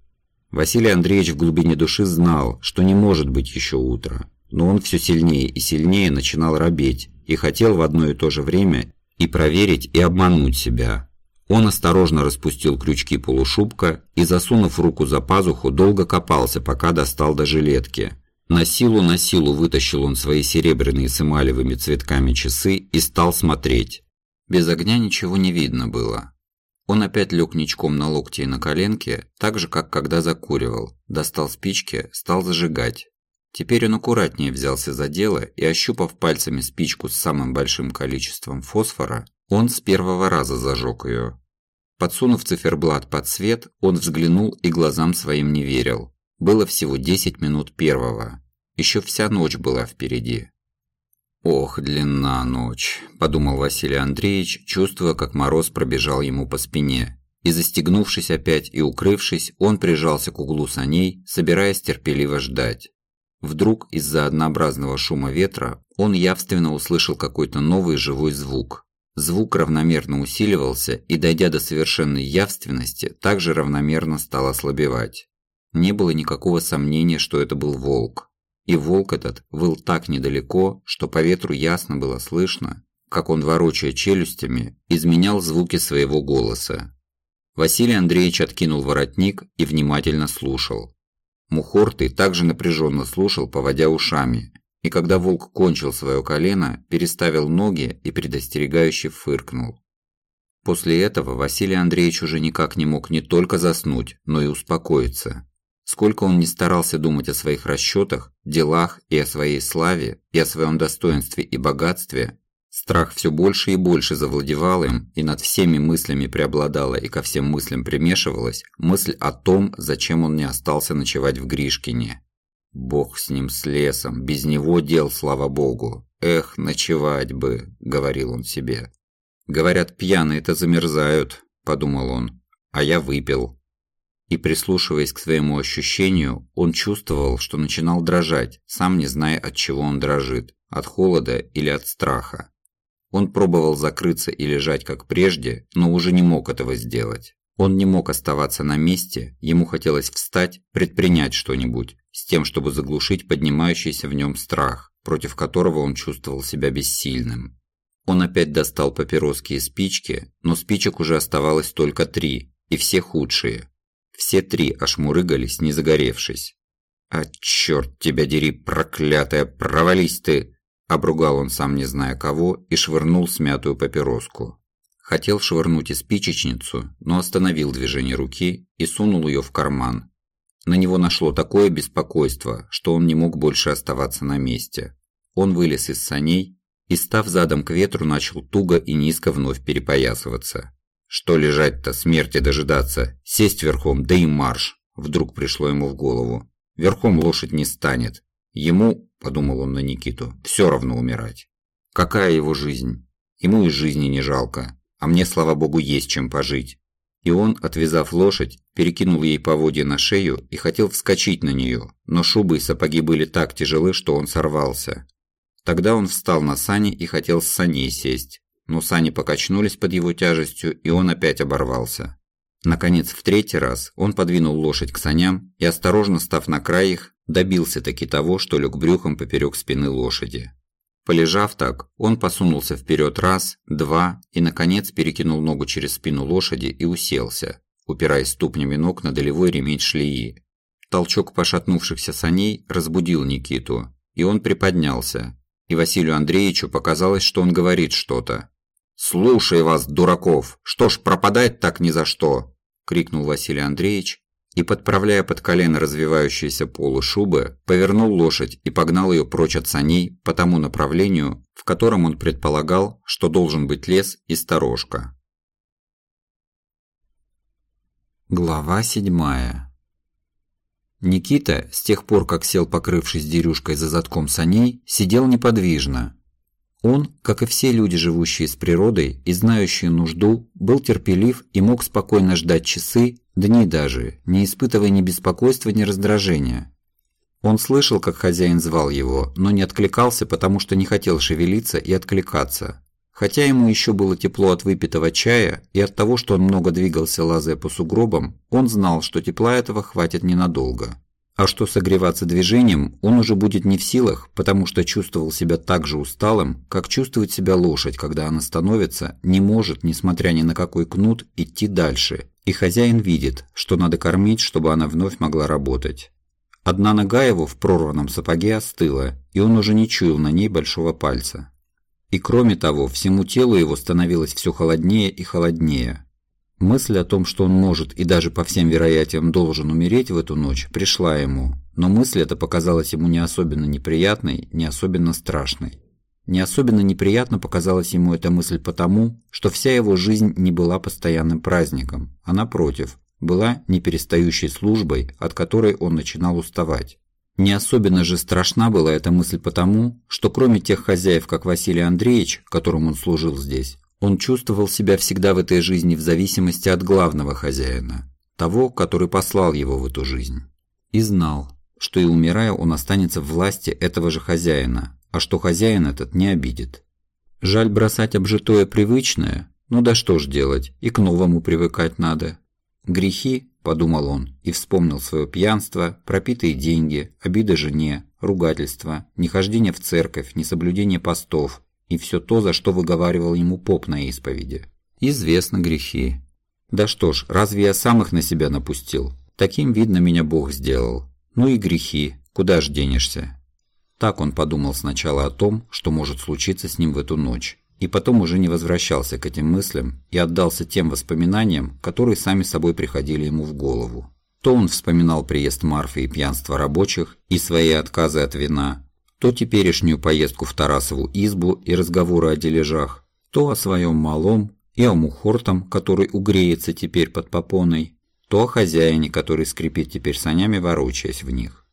Василий Андреевич в глубине души знал, что не может быть еще утро. Но он все сильнее и сильнее начинал робеть и хотел в одно и то же время и проверить, и обмануть себя. Он осторожно распустил крючки полушубка и, засунув руку за пазуху, долго копался, пока достал до жилетки. На силу на силу вытащил он свои серебряные с эмалевыми цветками часы и стал смотреть. Без огня ничего не видно было. Он опять лег ничком на локте и на коленке, так же, как когда закуривал, достал спички, стал зажигать. Теперь он аккуратнее взялся за дело и, ощупав пальцами спичку с самым большим количеством фосфора, он с первого раза зажег ее. Подсунув циферблат под свет, он взглянул и глазам своим не верил. Было всего 10 минут первого. Еще вся ночь была впереди. «Ох, длинна ночь», – подумал Василий Андреевич, чувствуя, как мороз пробежал ему по спине. И застегнувшись опять и укрывшись, он прижался к углу саней, собираясь терпеливо ждать. Вдруг из-за однообразного шума ветра он явственно услышал какой-то новый живой звук. Звук равномерно усиливался и, дойдя до совершенной явственности, также равномерно стал ослабевать. Не было никакого сомнения, что это был волк. И волк этот выл так недалеко, что по ветру ясно было слышно, как он, ворочая челюстями, изменял звуки своего голоса. Василий Андреевич откинул воротник и внимательно слушал. Мухортый также напряженно слушал, поводя ушами, и когда волк кончил свое колено, переставил ноги и предостерегающе фыркнул. После этого Василий Андреевич уже никак не мог не только заснуть, но и успокоиться. Сколько он не старался думать о своих расчетах, делах и о своей славе, и о своем достоинстве и богатстве, Страх все больше и больше завладевал им, и над всеми мыслями преобладала и ко всем мыслям примешивалась мысль о том, зачем он не остался ночевать в Гришкине. «Бог с ним, с лесом, без него дел, слава богу. Эх, ночевать бы», — говорил он себе. «Говорят, пьяные-то замерзают», — подумал он, — «а я выпил». И прислушиваясь к своему ощущению, он чувствовал, что начинал дрожать, сам не зная, от чего он дрожит, от холода или от страха. Он пробовал закрыться и лежать как прежде, но уже не мог этого сделать. Он не мог оставаться на месте, ему хотелось встать, предпринять что-нибудь, с тем, чтобы заглушить поднимающийся в нем страх, против которого он чувствовал себя бессильным. Он опять достал папироски и спички, но спичек уже оставалось только три, и все худшие. Все три аж мурыгались, не загоревшись. «А черт тебя дери, проклятая, провались ты!» Обругал он сам не зная кого и швырнул смятую папироску. Хотел швырнуть и спичечницу, но остановил движение руки и сунул ее в карман. На него нашло такое беспокойство, что он не мог больше оставаться на месте. Он вылез из саней и, став задом к ветру, начал туго и низко вновь перепоясываться. Что лежать-то, смерти дожидаться, сесть верхом, да и марш, вдруг пришло ему в голову. Верхом лошадь не станет. Ему – подумал он на Никиту, – все равно умирать. Какая его жизнь? Ему и жизни не жалко, а мне, слава богу, есть чем пожить. И он, отвязав лошадь, перекинул ей поводья на шею и хотел вскочить на нее, но шубы и сапоги были так тяжелы, что он сорвался. Тогда он встал на сани и хотел с саней сесть, но сани покачнулись под его тяжестью, и он опять оборвался. Наконец, в третий раз он подвинул лошадь к саням и, осторожно став на край их, добился таки того, что лег брюхом поперек спины лошади. Полежав так, он посунулся вперед раз, два и, наконец, перекинул ногу через спину лошади и уселся, упираясь ступнями ног на долевой ремень шлеи. Толчок пошатнувшихся саней разбудил Никиту, и он приподнялся, и Василию Андреевичу показалось, что он говорит что-то. «Слушай вас, дураков! Что ж, пропадать так ни за что!» – крикнул Василий Андреевич и, подправляя под колено развивающиеся полы шубы, повернул лошадь и погнал ее прочь от саней по тому направлению, в котором он предполагал, что должен быть лес и сторожка. Глава седьмая Никита, с тех пор, как сел покрывшись дерюшкой за задком саней, сидел неподвижно, Он, как и все люди, живущие с природой и знающие нужду, был терпелив и мог спокойно ждать часы, дни даже, не испытывая ни беспокойства, ни раздражения. Он слышал, как хозяин звал его, но не откликался, потому что не хотел шевелиться и откликаться. Хотя ему еще было тепло от выпитого чая и от того, что он много двигался, лазая по сугробам, он знал, что тепла этого хватит ненадолго. А что согреваться движением, он уже будет не в силах, потому что чувствовал себя так же усталым, как чувствует себя лошадь, когда она становится, не может, несмотря ни на какой кнут, идти дальше. И хозяин видит, что надо кормить, чтобы она вновь могла работать. Одна нога его в прорванном сапоге остыла, и он уже не чуял на ней большого пальца. И кроме того, всему телу его становилось все холоднее и холоднее. Мысль о том, что он может и даже по всем вероятиям должен умереть в эту ночь, пришла ему, но мысль эта показалась ему не особенно неприятной, не особенно страшной. Не особенно неприятно показалась ему эта мысль потому, что вся его жизнь не была постоянным праздником, а напротив, была неперестающей службой, от которой он начинал уставать. Не особенно же страшна была эта мысль потому, что кроме тех хозяев, как Василий Андреевич, которым он служил здесь, он чувствовал себя всегда в этой жизни в зависимости от главного хозяина, того, который послал его в эту жизнь. И знал, что и умирая он останется в власти этого же хозяина, а что хозяин этот не обидит. Жаль бросать обжитое привычное, ну да что ж делать, и к новому привыкать надо. Грехи – подумал он и вспомнил свое пьянство, пропитые деньги, обиды жене, ругательство, нехождение в церковь, несоблюдение постов и все то, за что выговаривал ему поп на исповеди. Известно грехи. Да что ж, разве я сам их на себя напустил? Таким, видно, меня Бог сделал. Ну и грехи, куда ж денешься? Так он подумал сначала о том, что может случиться с ним в эту ночь, и потом уже не возвращался к этим мыслям и отдался тем воспоминаниям, которые сами собой приходили ему в голову. То он вспоминал приезд Марфы и пьянство рабочих, и свои отказы от вина, то теперешнюю поездку в Тарасову избу и разговоры о дележах, то о своем малом и о мухортом, который угреется теперь под попоной, то о хозяине, который скрипит теперь санями, ворочаясь в них.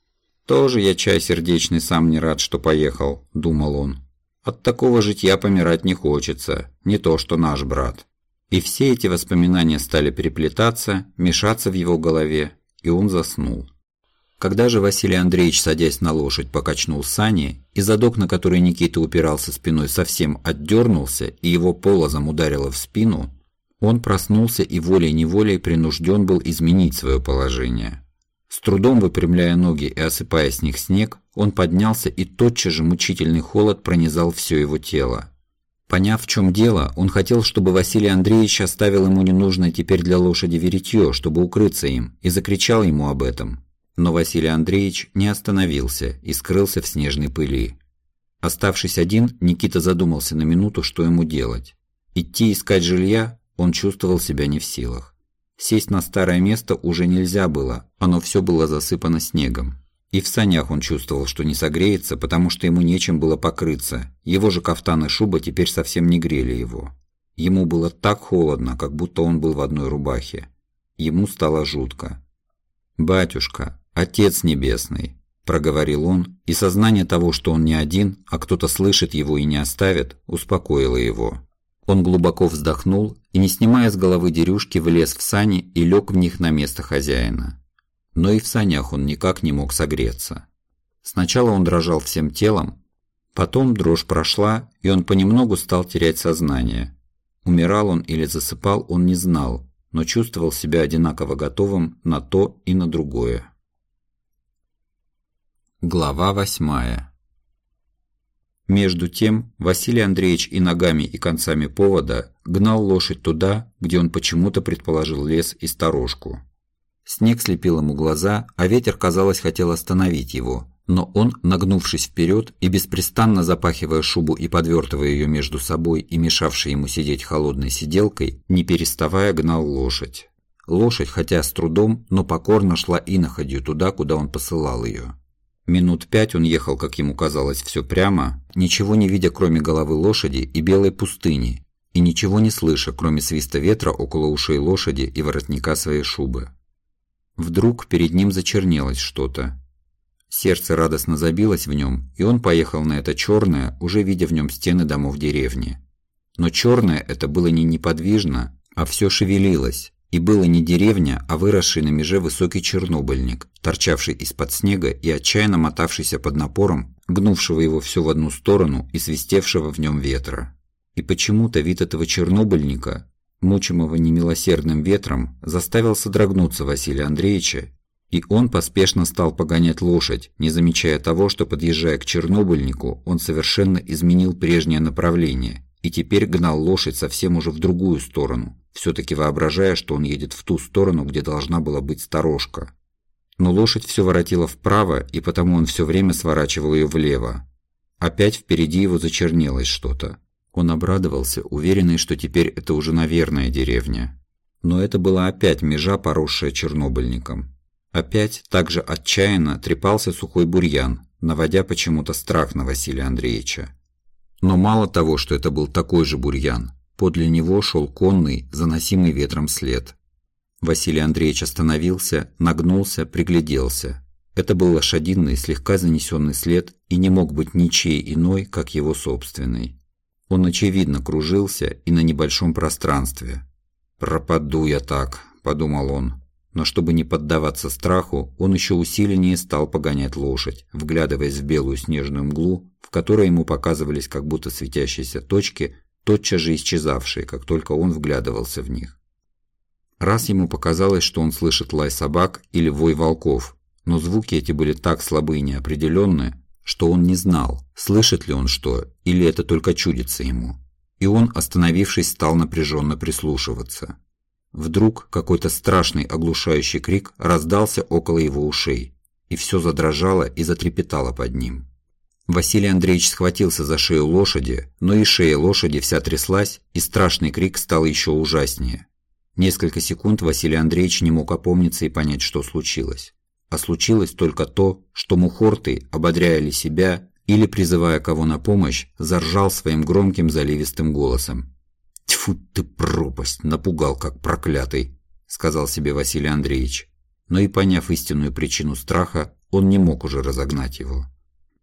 «Тоже я чай сердечный сам не рад, что поехал», – думал он. От такого житья помирать не хочется, не то что наш брат. И все эти воспоминания стали переплетаться, мешаться в его голове, и он заснул. Когда же Василий Андреевич, садясь на лошадь, покачнул сани, и задок, на который Никита упирался спиной, совсем отдернулся, и его полозом ударило в спину, он проснулся и волей-неволей принужден был изменить свое положение. С трудом выпрямляя ноги и осыпая с них снег, он поднялся и тотчас же мучительный холод пронизал все его тело. Поняв, в чем дело, он хотел, чтобы Василий Андреевич оставил ему ненужное теперь для лошади веретье, чтобы укрыться им, и закричал ему об этом. Но Василий Андреевич не остановился и скрылся в снежной пыли. Оставшись один, Никита задумался на минуту, что ему делать. Идти искать жилья он чувствовал себя не в силах. Сесть на старое место уже нельзя было, оно все было засыпано снегом. И в санях он чувствовал, что не согреется, потому что ему нечем было покрыться. Его же кафтан и шуба теперь совсем не грели его. Ему было так холодно, как будто он был в одной рубахе. Ему стало жутко. «Батюшка, Отец Небесный», – проговорил он, и сознание того, что он не один, а кто-то слышит его и не оставит, успокоило его. Он глубоко вздохнул и, не снимая с головы дерюшки, влез в сани и лег в них на место хозяина. Но и в санях он никак не мог согреться. Сначала он дрожал всем телом, потом дрожь прошла, и он понемногу стал терять сознание. Умирал он или засыпал, он не знал, но чувствовал себя одинаково готовым на то и на другое. Глава восьмая между тем Василий Андреевич и ногами и концами повода гнал лошадь туда, где он почему-то предположил лес и сторожку. Снег слепил ему глаза, а ветер, казалось, хотел остановить его, но он, нагнувшись вперед и беспрестанно запахивая шубу и подвертывая ее между собой и мешавшей ему сидеть холодной сиделкой, не переставая гнал лошадь. Лошадь, хотя с трудом, но покорно шла иноходью туда, куда он посылал ее. Минут пять он ехал, как ему казалось, все прямо, ничего не видя, кроме головы лошади и белой пустыни, и ничего не слыша, кроме свиста ветра около ушей лошади и воротника своей шубы. Вдруг перед ним зачернелось что-то. Сердце радостно забилось в нем, и он поехал на это черное, уже видя в нем стены домов деревни. Но черное это было не неподвижно, а все шевелилось, и было не деревня, а выросший на меже высокий чернобыльник, торчавший из-под снега и отчаянно мотавшийся под напором, гнувшего его все в одну сторону и свистевшего в нем ветра. И почему-то вид этого чернобыльника, мучимого немилосердным ветром, заставил содрогнуться Василия Андреевича, и он поспешно стал погонять лошадь, не замечая того, что, подъезжая к чернобыльнику, он совершенно изменил прежнее направление и теперь гнал лошадь совсем уже в другую сторону, все-таки воображая, что он едет в ту сторону, где должна была быть сторожка. Но лошадь все воротила вправо, и потому он все время сворачивал ее влево. Опять впереди его зачернелось что-то. Он обрадовался, уверенный, что теперь это уже наверное деревня. Но это была опять межа, поросшая чернобыльником. Опять также отчаянно трепался сухой бурьян, наводя почему-то страх на Василия Андреевича. Но мало того, что это был такой же бурьян, подле него шел конный, заносимый ветром след. Василий Андреевич остановился, нагнулся, пригляделся. Это был лошадиный, слегка занесенный след и не мог быть ничей иной, как его собственный. Он, очевидно, кружился и на небольшом пространстве. «Пропаду я так», – подумал он. Но чтобы не поддаваться страху, он еще усиленнее стал погонять лошадь, вглядываясь в белую снежную мглу, в которой ему показывались как будто светящиеся точки, тотчас же исчезавшие, как только он вглядывался в них. Раз ему показалось, что он слышит лай собак или вой волков, но звуки эти были так слабы и неопределенные, что он не знал, слышит ли он что, или это только чудится ему. И он, остановившись, стал напряженно прислушиваться. Вдруг какой-то страшный оглушающий крик раздался около его ушей, и все задрожало и затрепетало под ним. Василий Андреевич схватился за шею лошади, но и шея лошади вся тряслась, и страшный крик стал еще ужаснее. Несколько секунд Василий Андреевич не мог опомниться и понять, что случилось. А случилось только то, что Мухортый, ободряя ли себя или призывая кого на помощь, заржал своим громким заливистым голосом. «Тьфу ты, пропасть! Напугал, как проклятый!» — сказал себе Василий Андреевич. Но и поняв истинную причину страха, он не мог уже разогнать его.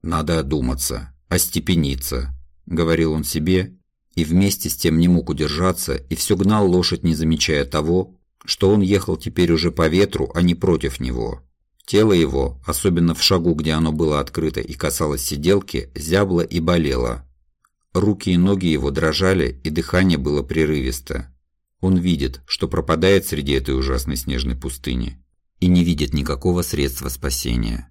«Надо одуматься, остепениться», — говорил он себе, и вместе с тем не мог удержаться и все гнал лошадь, не замечая того, что он ехал теперь уже по ветру, а не против него. Тело его, особенно в шагу, где оно было открыто и касалось сиделки, зябло и болело, Руки и ноги его дрожали, и дыхание было прерывисто. Он видит, что пропадает среди этой ужасной снежной пустыни, и не видит никакого средства спасения.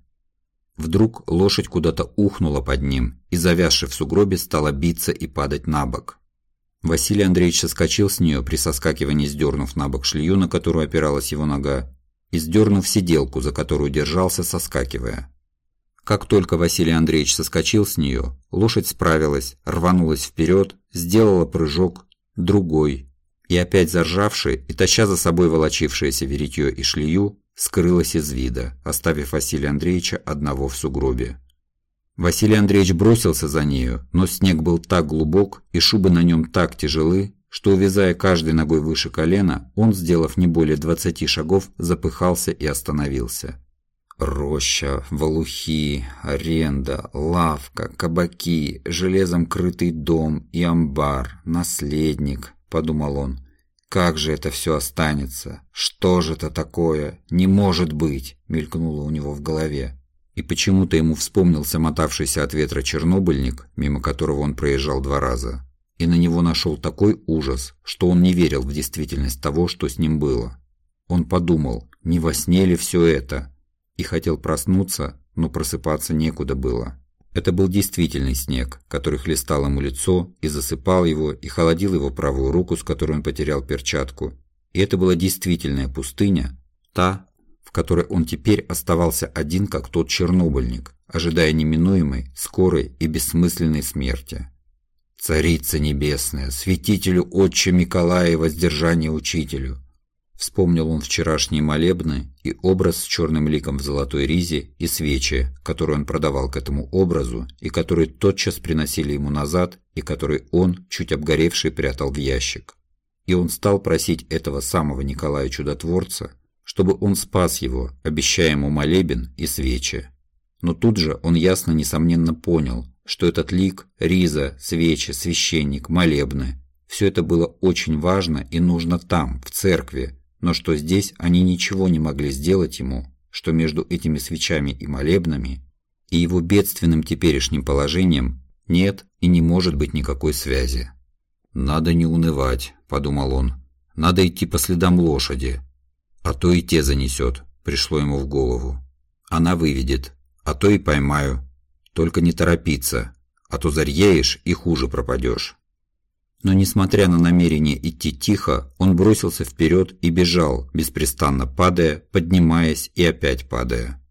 Вдруг лошадь куда-то ухнула под ним и, завязши в сугробе, стала биться и падать на бок. Василий Андреевич соскочил с нее при соскакивании, сдернув на бок шлею, на которую опиралась его нога, и сдернув сиделку, за которую держался, соскакивая. Как только Василий Андреевич соскочил с нее, лошадь справилась, рванулась вперед, сделала прыжок, другой, и опять заржавшая и таща за собой волочившееся веретье и шлею, скрылась из вида, оставив Василия Андреевича одного в сугробе. Василий Андреевич бросился за нею, но снег был так глубок и шубы на нем так тяжелы, что, увязая каждой ногой выше колена, он, сделав не более двадцати шагов, запыхался и остановился. Роща, валухи, аренда, лавка, кабаки, железом крытый дом и амбар, наследник, подумал он. Как же это все останется? Что же это такое? Не может быть, мелькнуло у него в голове. И почему-то ему вспомнился мотавшийся от ветра чернобыльник, мимо которого он проезжал два раза. И на него нашел такой ужас, что он не верил в действительность того, что с ним было. Он подумал, не во сне ли все это? И хотел проснуться, но просыпаться некуда было. Это был действительный снег, который хлестал ему лицо и засыпал его, и холодил его правую руку, с которой он потерял перчатку. И это была действительная пустыня, та, в которой он теперь оставался один, как тот чернобыльник, ожидая неминуемой, скорой и бессмысленной смерти. «Царица небесная, святителю отче Миколая воздержание учителю, Вспомнил он вчерашние молебны и образ с черным ликом в золотой ризе и свечи, которые он продавал к этому образу и которые тотчас приносили ему назад и которые он, чуть обгоревший, прятал в ящик. И он стал просить этого самого Николая Чудотворца, чтобы он спас его, обещая ему молебен и свечи. Но тут же он ясно, несомненно понял, что этот лик, риза, свечи, священник, молебны – все это было очень важно и нужно там, в церкви, но что здесь они ничего не могли сделать ему, что между этими свечами и молебнами и его бедственным теперешним положением нет и не может быть никакой связи. «Надо не унывать», – подумал он. «Надо идти по следам лошади. А то и те занесет», – пришло ему в голову. «Она выведет, а то и поймаю. Только не торопиться, а то зарьеешь и хуже пропадешь». Но несмотря на намерение идти тихо, он бросился вперед и бежал, беспрестанно падая, поднимаясь и опять падая.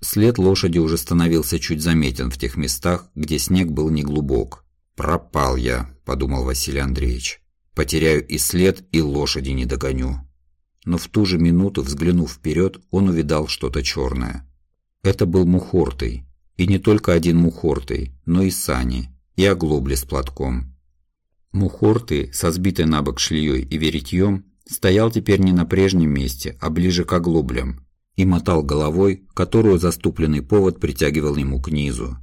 След лошади уже становился чуть заметен в тех местах, где снег был неглубок. «Пропал я», – подумал Василий Андреевич. «Потеряю и след, и лошади не догоню». Но в ту же минуту, взглянув вперед, он увидал что-то черное. Это был мухортый. И не только один мухортый, но и сани, и оглобли с платком. Мухорты, со сбитой на бок шлеей и веретьем, стоял теперь не на прежнем месте, а ближе к оглоблям, и мотал головой, которую заступленный повод притягивал ему к низу.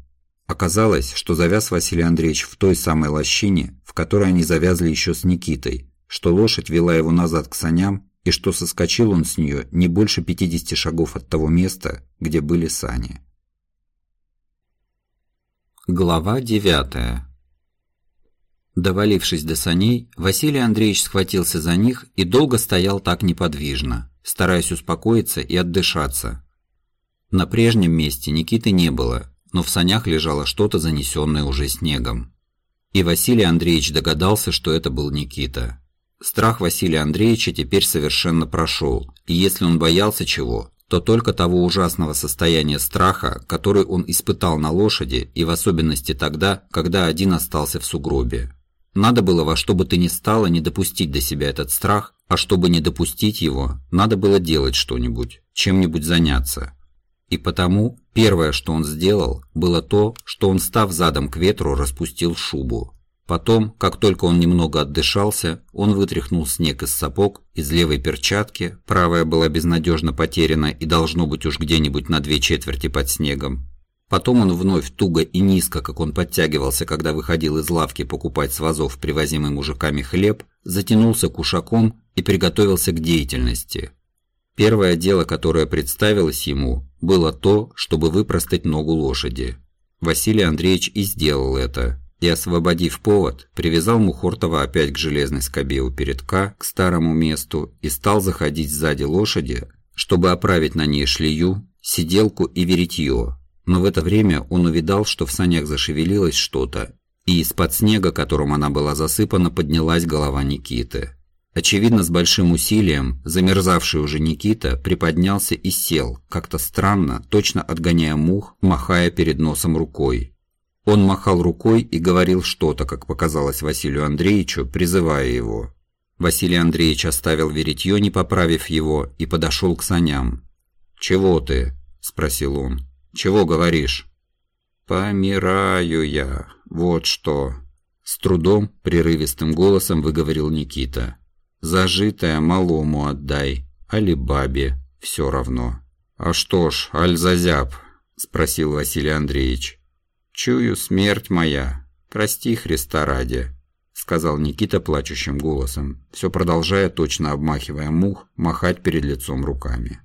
Оказалось, что завяз Василий Андреевич в той самой лощине, в которой они завязли еще с Никитой, что лошадь вела его назад к саням, и что соскочил он с нее не больше 50 шагов от того места, где были сани. Глава девятая Довалившись до саней, Василий Андреевич схватился за них и долго стоял так неподвижно, стараясь успокоиться и отдышаться. На прежнем месте Никиты не было, но в санях лежало что-то, занесенное уже снегом. И Василий Андреевич догадался, что это был Никита. Страх Василия Андреевича теперь совершенно прошел, и если он боялся чего, то только того ужасного состояния страха, который он испытал на лошади и в особенности тогда, когда один остался в сугробе. Надо было во что бы то ни стало не допустить до себя этот страх, а чтобы не допустить его, надо было делать что-нибудь, чем-нибудь заняться. И потому первое, что он сделал, было то, что он, став задом к ветру, распустил шубу. Потом, как только он немного отдышался, он вытряхнул снег из сапог, из левой перчатки, правая была безнадежно потеряна и должно быть уж где-нибудь на две четверти под снегом, Потом он вновь туго и низко, как он подтягивался, когда выходил из лавки покупать с вазов привозимый мужиками хлеб, затянулся кушаком и приготовился к деятельности. Первое дело, которое представилось ему, было то, чтобы выпростать ногу лошади. Василий Андреевич и сделал это, и, освободив повод, привязал Мухортова опять к железной скобе у передка, к старому месту, и стал заходить сзади лошади, чтобы оправить на ней шлею, сиделку и веретье, но в это время он увидал, что в санях зашевелилось что-то, и из-под снега, которым она была засыпана, поднялась голова Никиты. Очевидно, с большим усилием, замерзавший уже Никита приподнялся и сел, как-то странно, точно отгоняя мух, махая перед носом рукой. Он махал рукой и говорил что-то, как показалось Василию Андреевичу, призывая его. Василий Андреевич оставил веретье, не поправив его, и подошел к саням. «Чего ты?» – спросил он. Чего говоришь?» «Помираю я, вот что!» С трудом, прерывистым голосом выговорил Никита. «Зажитое малому отдай, али бабе, все равно». «А что ж, аль зазяб?» – спросил Василий Андреевич. «Чую смерть моя, прости Христа ради», – сказал Никита плачущим голосом, все продолжая, точно обмахивая мух, махать перед лицом руками.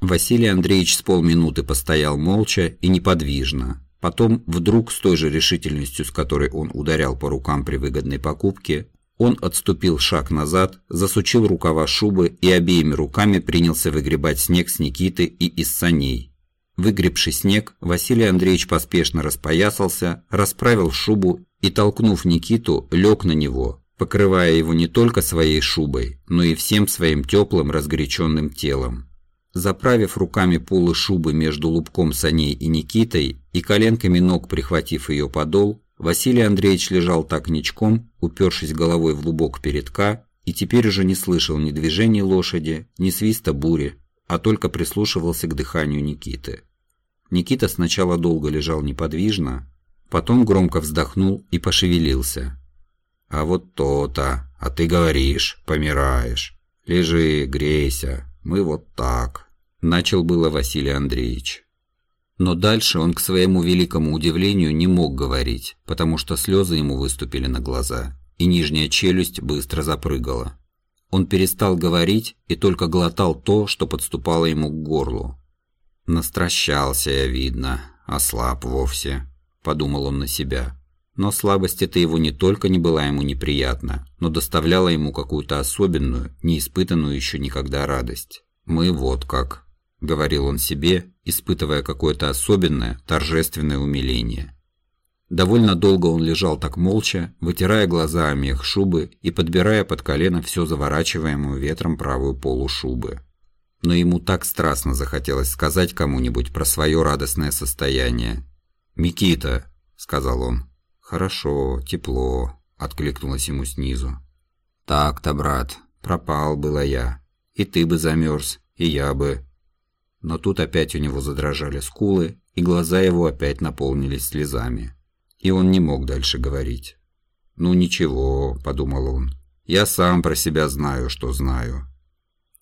Василий Андреевич с полминуты постоял молча и неподвижно. Потом, вдруг с той же решительностью, с которой он ударял по рукам при выгодной покупке, он отступил шаг назад, засучил рукава шубы и обеими руками принялся выгребать снег с Никиты и из саней. Выгребший снег, Василий Андреевич поспешно распоясался, расправил шубу и, толкнув Никиту, лег на него, покрывая его не только своей шубой, но и всем своим теплым разгоряченным телом. Заправив руками полы шубы между лубком саней и Никитой и коленками ног прихватив ее подол, Василий Андреевич лежал так ничком, упершись головой в лубок передка, и теперь уже не слышал ни движения лошади, ни свиста бури, а только прислушивался к дыханию Никиты. Никита сначала долго лежал неподвижно, потом громко вздохнул и пошевелился. «А вот то-то, а ты говоришь, помираешь. Лежи, грейся, мы вот так». Начал было Василий Андреевич. Но дальше он, к своему великому удивлению, не мог говорить, потому что слезы ему выступили на глаза, и нижняя челюсть быстро запрыгала. Он перестал говорить и только глотал то, что подступало ему к горлу. «Настращался я, видно, ослаб вовсе», – подумал он на себя. Но слабость эта его не только не была ему неприятна, но доставляла ему какую-то особенную, неиспытанную еще никогда радость. «Мы вот как», – говорил он себе, испытывая какое-то особенное, торжественное умиление. Довольно долго он лежал так молча, вытирая глаза о мех шубы и подбирая под колено все заворачиваемую ветром правую полу шубы. Но ему так страстно захотелось сказать кому-нибудь про свое радостное состояние. «Микита», — сказал он. «Хорошо, тепло», — откликнулось ему снизу. «Так-то, брат, пропал было я. И ты бы замерз, и я бы». Но тут опять у него задрожали скулы, и глаза его опять наполнились слезами и он не мог дальше говорить. «Ну ничего», — подумал он, — «я сам про себя знаю, что знаю».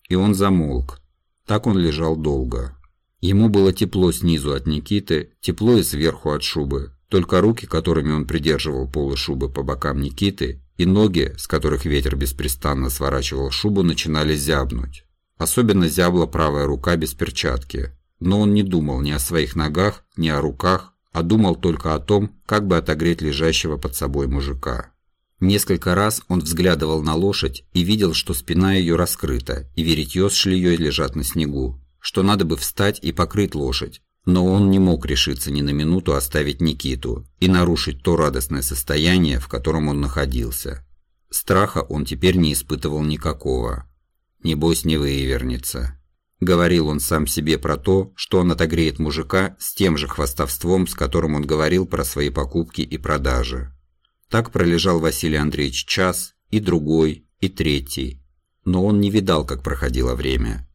И он замолк. Так он лежал долго. Ему было тепло снизу от Никиты, тепло и сверху от шубы. Только руки, которыми он придерживал полы шубы по бокам Никиты, и ноги, с которых ветер беспрестанно сворачивал шубу, начинали зябнуть. Особенно зябла правая рука без перчатки. Но он не думал ни о своих ногах, ни о руках, а думал только о том, как бы отогреть лежащего под собой мужика. Несколько раз он взглядывал на лошадь и видел, что спина ее раскрыта, и веретье с шлеей лежат на снегу, что надо бы встать и покрыть лошадь. Но он не мог решиться ни на минуту оставить Никиту и нарушить то радостное состояние, в котором он находился. Страха он теперь не испытывал никакого. «Небось не вывернется», Говорил он сам себе про то, что он отогреет мужика с тем же хвастовством, с которым он говорил про свои покупки и продажи. Так пролежал Василий Андреевич час, и другой, и третий. Но он не видал, как проходило время.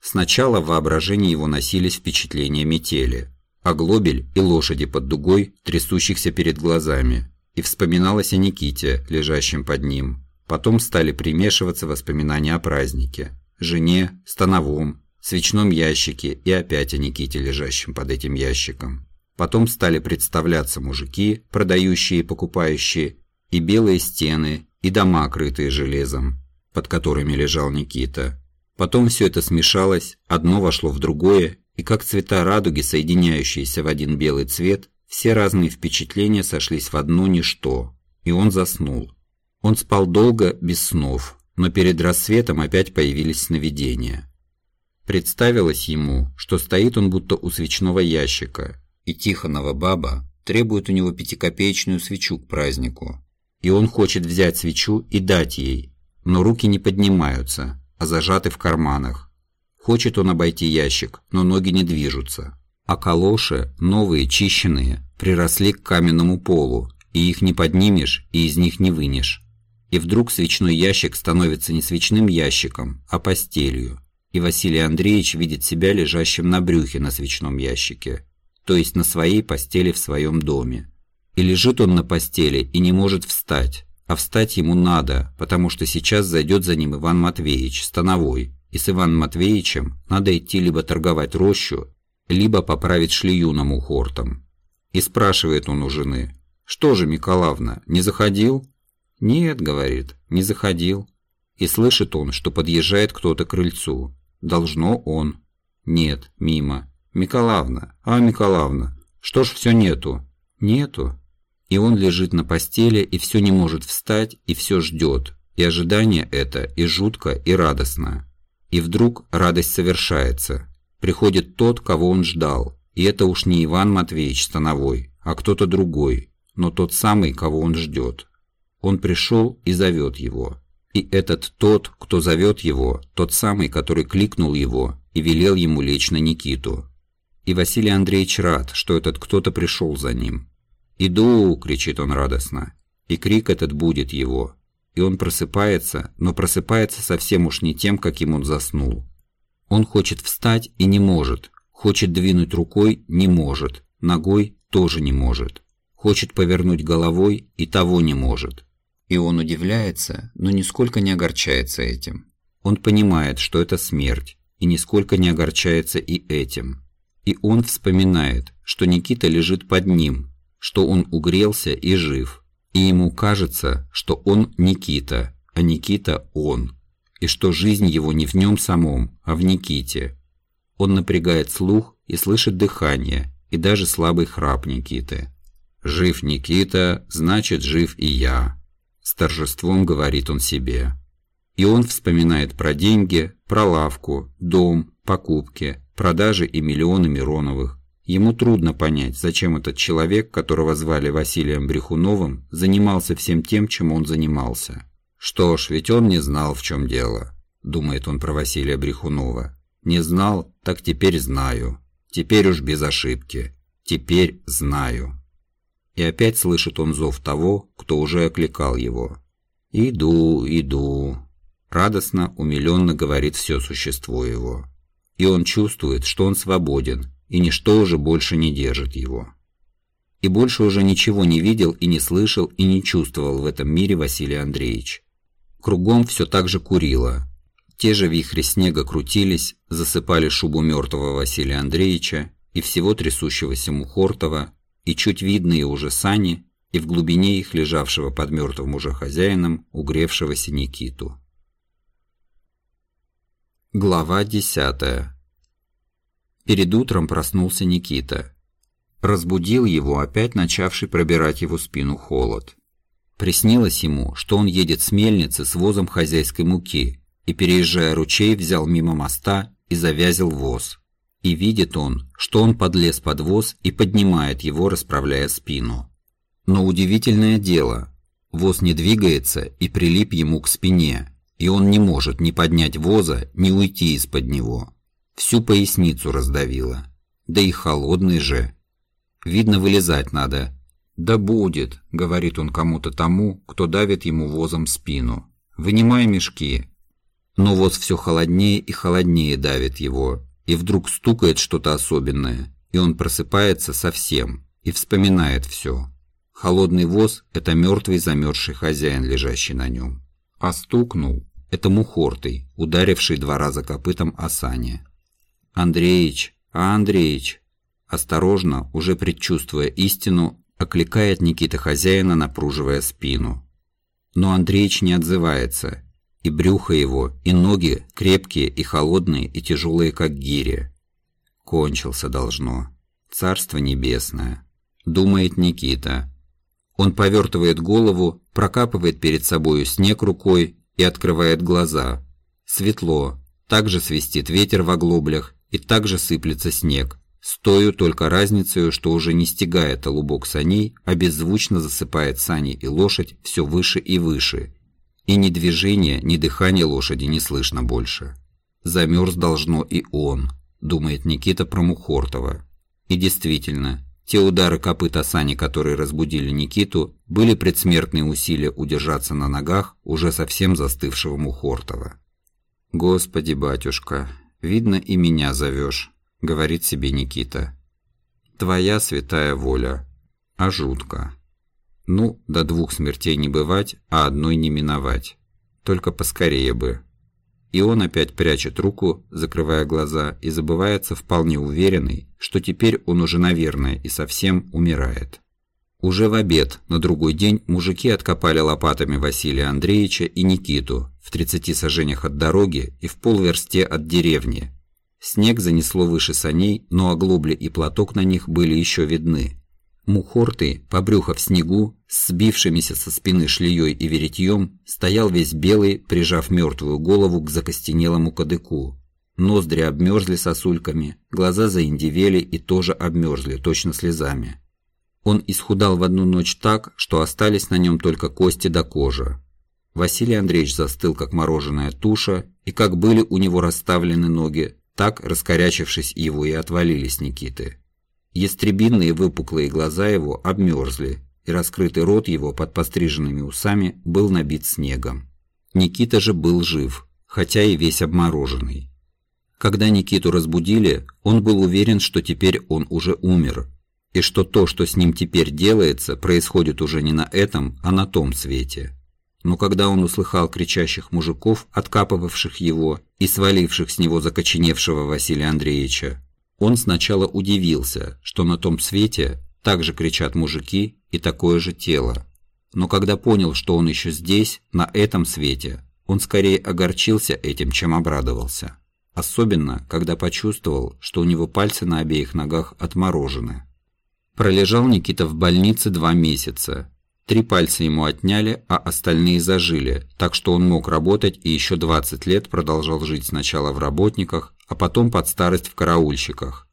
Сначала в воображении его носились впечатления метели, а глобель и лошади под дугой, трясущихся перед глазами, и вспоминалось о Никите, лежащем под ним. Потом стали примешиваться воспоминания о празднике, жене, становом, свечном ящике и опять о Никите, лежащем под этим ящиком. Потом стали представляться мужики, продающие и покупающие, и белые стены, и дома, крытые железом, под которыми лежал Никита. Потом все это смешалось, одно вошло в другое, и как цвета радуги, соединяющиеся в один белый цвет, все разные впечатления сошлись в одно ничто, и он заснул. Он спал долго, без снов, но перед рассветом опять появились сновидения. Представилось ему, что стоит он будто у свечного ящика, и Тихонова баба требует у него пятикопеечную свечу к празднику. И он хочет взять свечу и дать ей, но руки не поднимаются, а зажаты в карманах. Хочет он обойти ящик, но ноги не движутся. А калоши, новые, чищенные, приросли к каменному полу, и их не поднимешь, и из них не вынешь. И вдруг свечной ящик становится не свечным ящиком, а постелью и Василий Андреевич видит себя лежащим на брюхе на свечном ящике, то есть на своей постели в своем доме. И лежит он на постели и не может встать, а встать ему надо, потому что сейчас зайдет за ним Иван Матвеевич, становой, и с Иваном Матвеевичем надо идти либо торговать рощу, либо поправить шлею на мухортом. И спрашивает он у жены, «Что же, Миколаевна, не заходил?» «Нет», — говорит, — «не заходил». И слышит он, что подъезжает кто-то к крыльцу. Должно он. Нет, мимо. Миколаевна, а Миколаевна, что ж все нету? Нету. И он лежит на постели и все не может встать, и все ждет. И ожидание это и жутко, и радостно. И вдруг радость совершается. Приходит тот, кого он ждал. И это уж не Иван Матвеевич Становой, а кто-то другой, но тот самый, кого он ждет. Он пришел и зовет его. И этот тот, кто зовет его, тот самый, который кликнул его и велел ему лечь на Никиту. И Василий Андреевич рад, что этот кто-то пришел за ним. «Иду!» – кричит он радостно. И крик этот будет его. И он просыпается, но просыпается совсем уж не тем, каким он заснул. Он хочет встать и не может. Хочет двинуть рукой – не может. Ногой – тоже не может. Хочет повернуть головой – и того не может. И он удивляется, но нисколько не огорчается этим. Он понимает, что это смерть, и нисколько не огорчается и этим. И он вспоминает, что Никита лежит под ним, что он угрелся и жив. И ему кажется, что он Никита, а Никита он. И что жизнь его не в нем самом, а в Никите. Он напрягает слух и слышит дыхание, и даже слабый храп Никиты. «Жив Никита, значит, жив и я», – с торжеством говорит он себе. И он вспоминает про деньги, про лавку, дом, покупки, продажи и миллионы Мироновых. Ему трудно понять, зачем этот человек, которого звали Василием Брехуновым, занимался всем тем, чем он занимался. «Что ж, ведь он не знал, в чем дело», – думает он про Василия Брехунова. «Не знал, так теперь знаю. Теперь уж без ошибки. Теперь знаю». И опять слышит он зов того, кто уже окликал его. «Иду, иду», Радостно, умиленно говорит все существо его. И он чувствует, что он свободен, и ничто уже больше не держит его. И больше уже ничего не видел и не слышал и не чувствовал в этом мире Василий Андреевич. Кругом все так же курило. Те же вихри снега крутились, засыпали шубу мертвого Василия Андреевича и всего трясущегося Мухортова, и чуть видные уже сани, и в глубине их лежавшего под мертвым уже хозяином угревшегося Никиту. Глава 10 Перед утром проснулся Никита. Разбудил его опять начавший пробирать его спину холод. Приснилось ему, что он едет с мельницы с возом хозяйской муки и, переезжая ручей, взял мимо моста и завязил воз. И видит он, что он подлез под воз и поднимает его, расправляя спину. Но удивительное дело, воз не двигается и прилип ему к спине – и он не может ни поднять воза, ни уйти из-под него. Всю поясницу раздавило. Да и холодный же. Видно, вылезать надо. «Да будет», — говорит он кому-то тому, кто давит ему возом спину. «Вынимай мешки». Но воз все холоднее и холоднее давит его, и вдруг стукает что-то особенное, и он просыпается совсем и вспоминает все. Холодный воз – это мертвый замерзший хозяин, лежащий на нем а стукнул – это Мухортый, ударивший два раза копытом о сане. «Андреич, а Андреич!» Осторожно, уже предчувствуя истину, окликает Никита хозяина, напруживая спину. Но Андреич не отзывается, и брюхо его, и ноги крепкие и холодные, и тяжелые, как гири. Кончился должно. Царство небесное. Думает Никита. Он повертывает голову, прокапывает перед собою снег рукой и открывает глаза. Светло, также свистит ветер в оглоблях и также сыплется снег. С тою только разницей, что уже не стегает олубок саней, а беззвучно засыпает сани и лошадь все выше и выше. И ни движения, ни дыхания лошади не слышно больше. Замерз должно и он, думает Никита Промухортова. И действительно, те удары копыта сани, которые разбудили Никиту, были предсмертные усилия удержаться на ногах уже совсем застывшего Мухортова. «Господи, батюшка, видно и меня зовешь», — говорит себе Никита. «Твоя святая воля, а жутко. Ну, до двух смертей не бывать, а одной не миновать. Только поскорее бы, и он опять прячет руку, закрывая глаза, и забывается вполне уверенный, что теперь он уже, наверное, и совсем умирает. Уже в обед, на другой день, мужики откопали лопатами Василия Андреевича и Никиту в 30 сажениях от дороги и в полверсте от деревни. Снег занесло выше саней, но оглобли и платок на них были еще видны. Мухортый, по брюхо в снегу, сбившимися со спины шлеей и веретьем, стоял весь белый, прижав мертвую голову к закостенелому кадыку. Ноздри обмерзли сосульками, глаза заиндивели и тоже обмерзли, точно слезами. Он исхудал в одну ночь так, что остались на нем только кости да кожи. Василий Андреевич застыл, как мороженая туша, и как были у него расставлены ноги, так, раскорячившись его, и отвалились Никиты. Ястребинные выпуклые глаза его обмерзли, и раскрытый рот его под постриженными усами был набит снегом. Никита же был жив, хотя и весь обмороженный. Когда Никиту разбудили, он был уверен, что теперь он уже умер, и что то, что с ним теперь делается, происходит уже не на этом, а на том свете. Но когда он услыхал кричащих мужиков, откапывавших его и сваливших с него закоченевшего Василия Андреевича, Он сначала удивился, что на том свете также кричат мужики и такое же тело. Но когда понял, что он еще здесь, на этом свете, он скорее огорчился этим, чем обрадовался. Особенно, когда почувствовал, что у него пальцы на обеих ногах отморожены. Пролежал Никита в больнице два месяца. Три пальца ему отняли, а остальные зажили, так что он мог работать и еще 20 лет продолжал жить сначала в работниках, а потом под старость в караульщиках.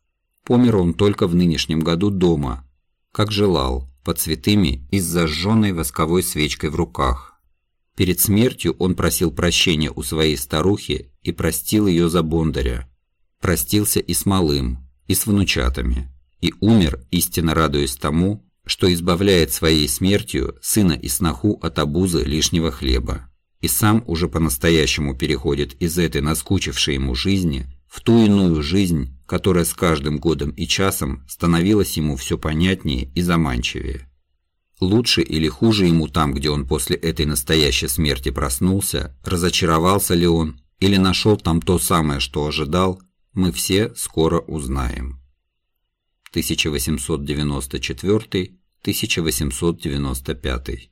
Помер он только в нынешнем году дома, как желал, под цветами и с зажженной восковой свечкой в руках. Перед смертью он просил прощения у своей старухи и простил ее за Бондаря. Простился и с малым, и с внучатами и умер, истинно радуясь тому, что избавляет своей смертью сына и сноху от обузы лишнего хлеба, и сам уже по-настоящему переходит из этой наскучившей ему жизни в ту иную жизнь, которая с каждым годом и часом становилась ему все понятнее и заманчивее. Лучше или хуже ему там, где он после этой настоящей смерти проснулся, разочаровался ли он или нашел там то самое, что ожидал, мы все скоро узнаем. 1894-1895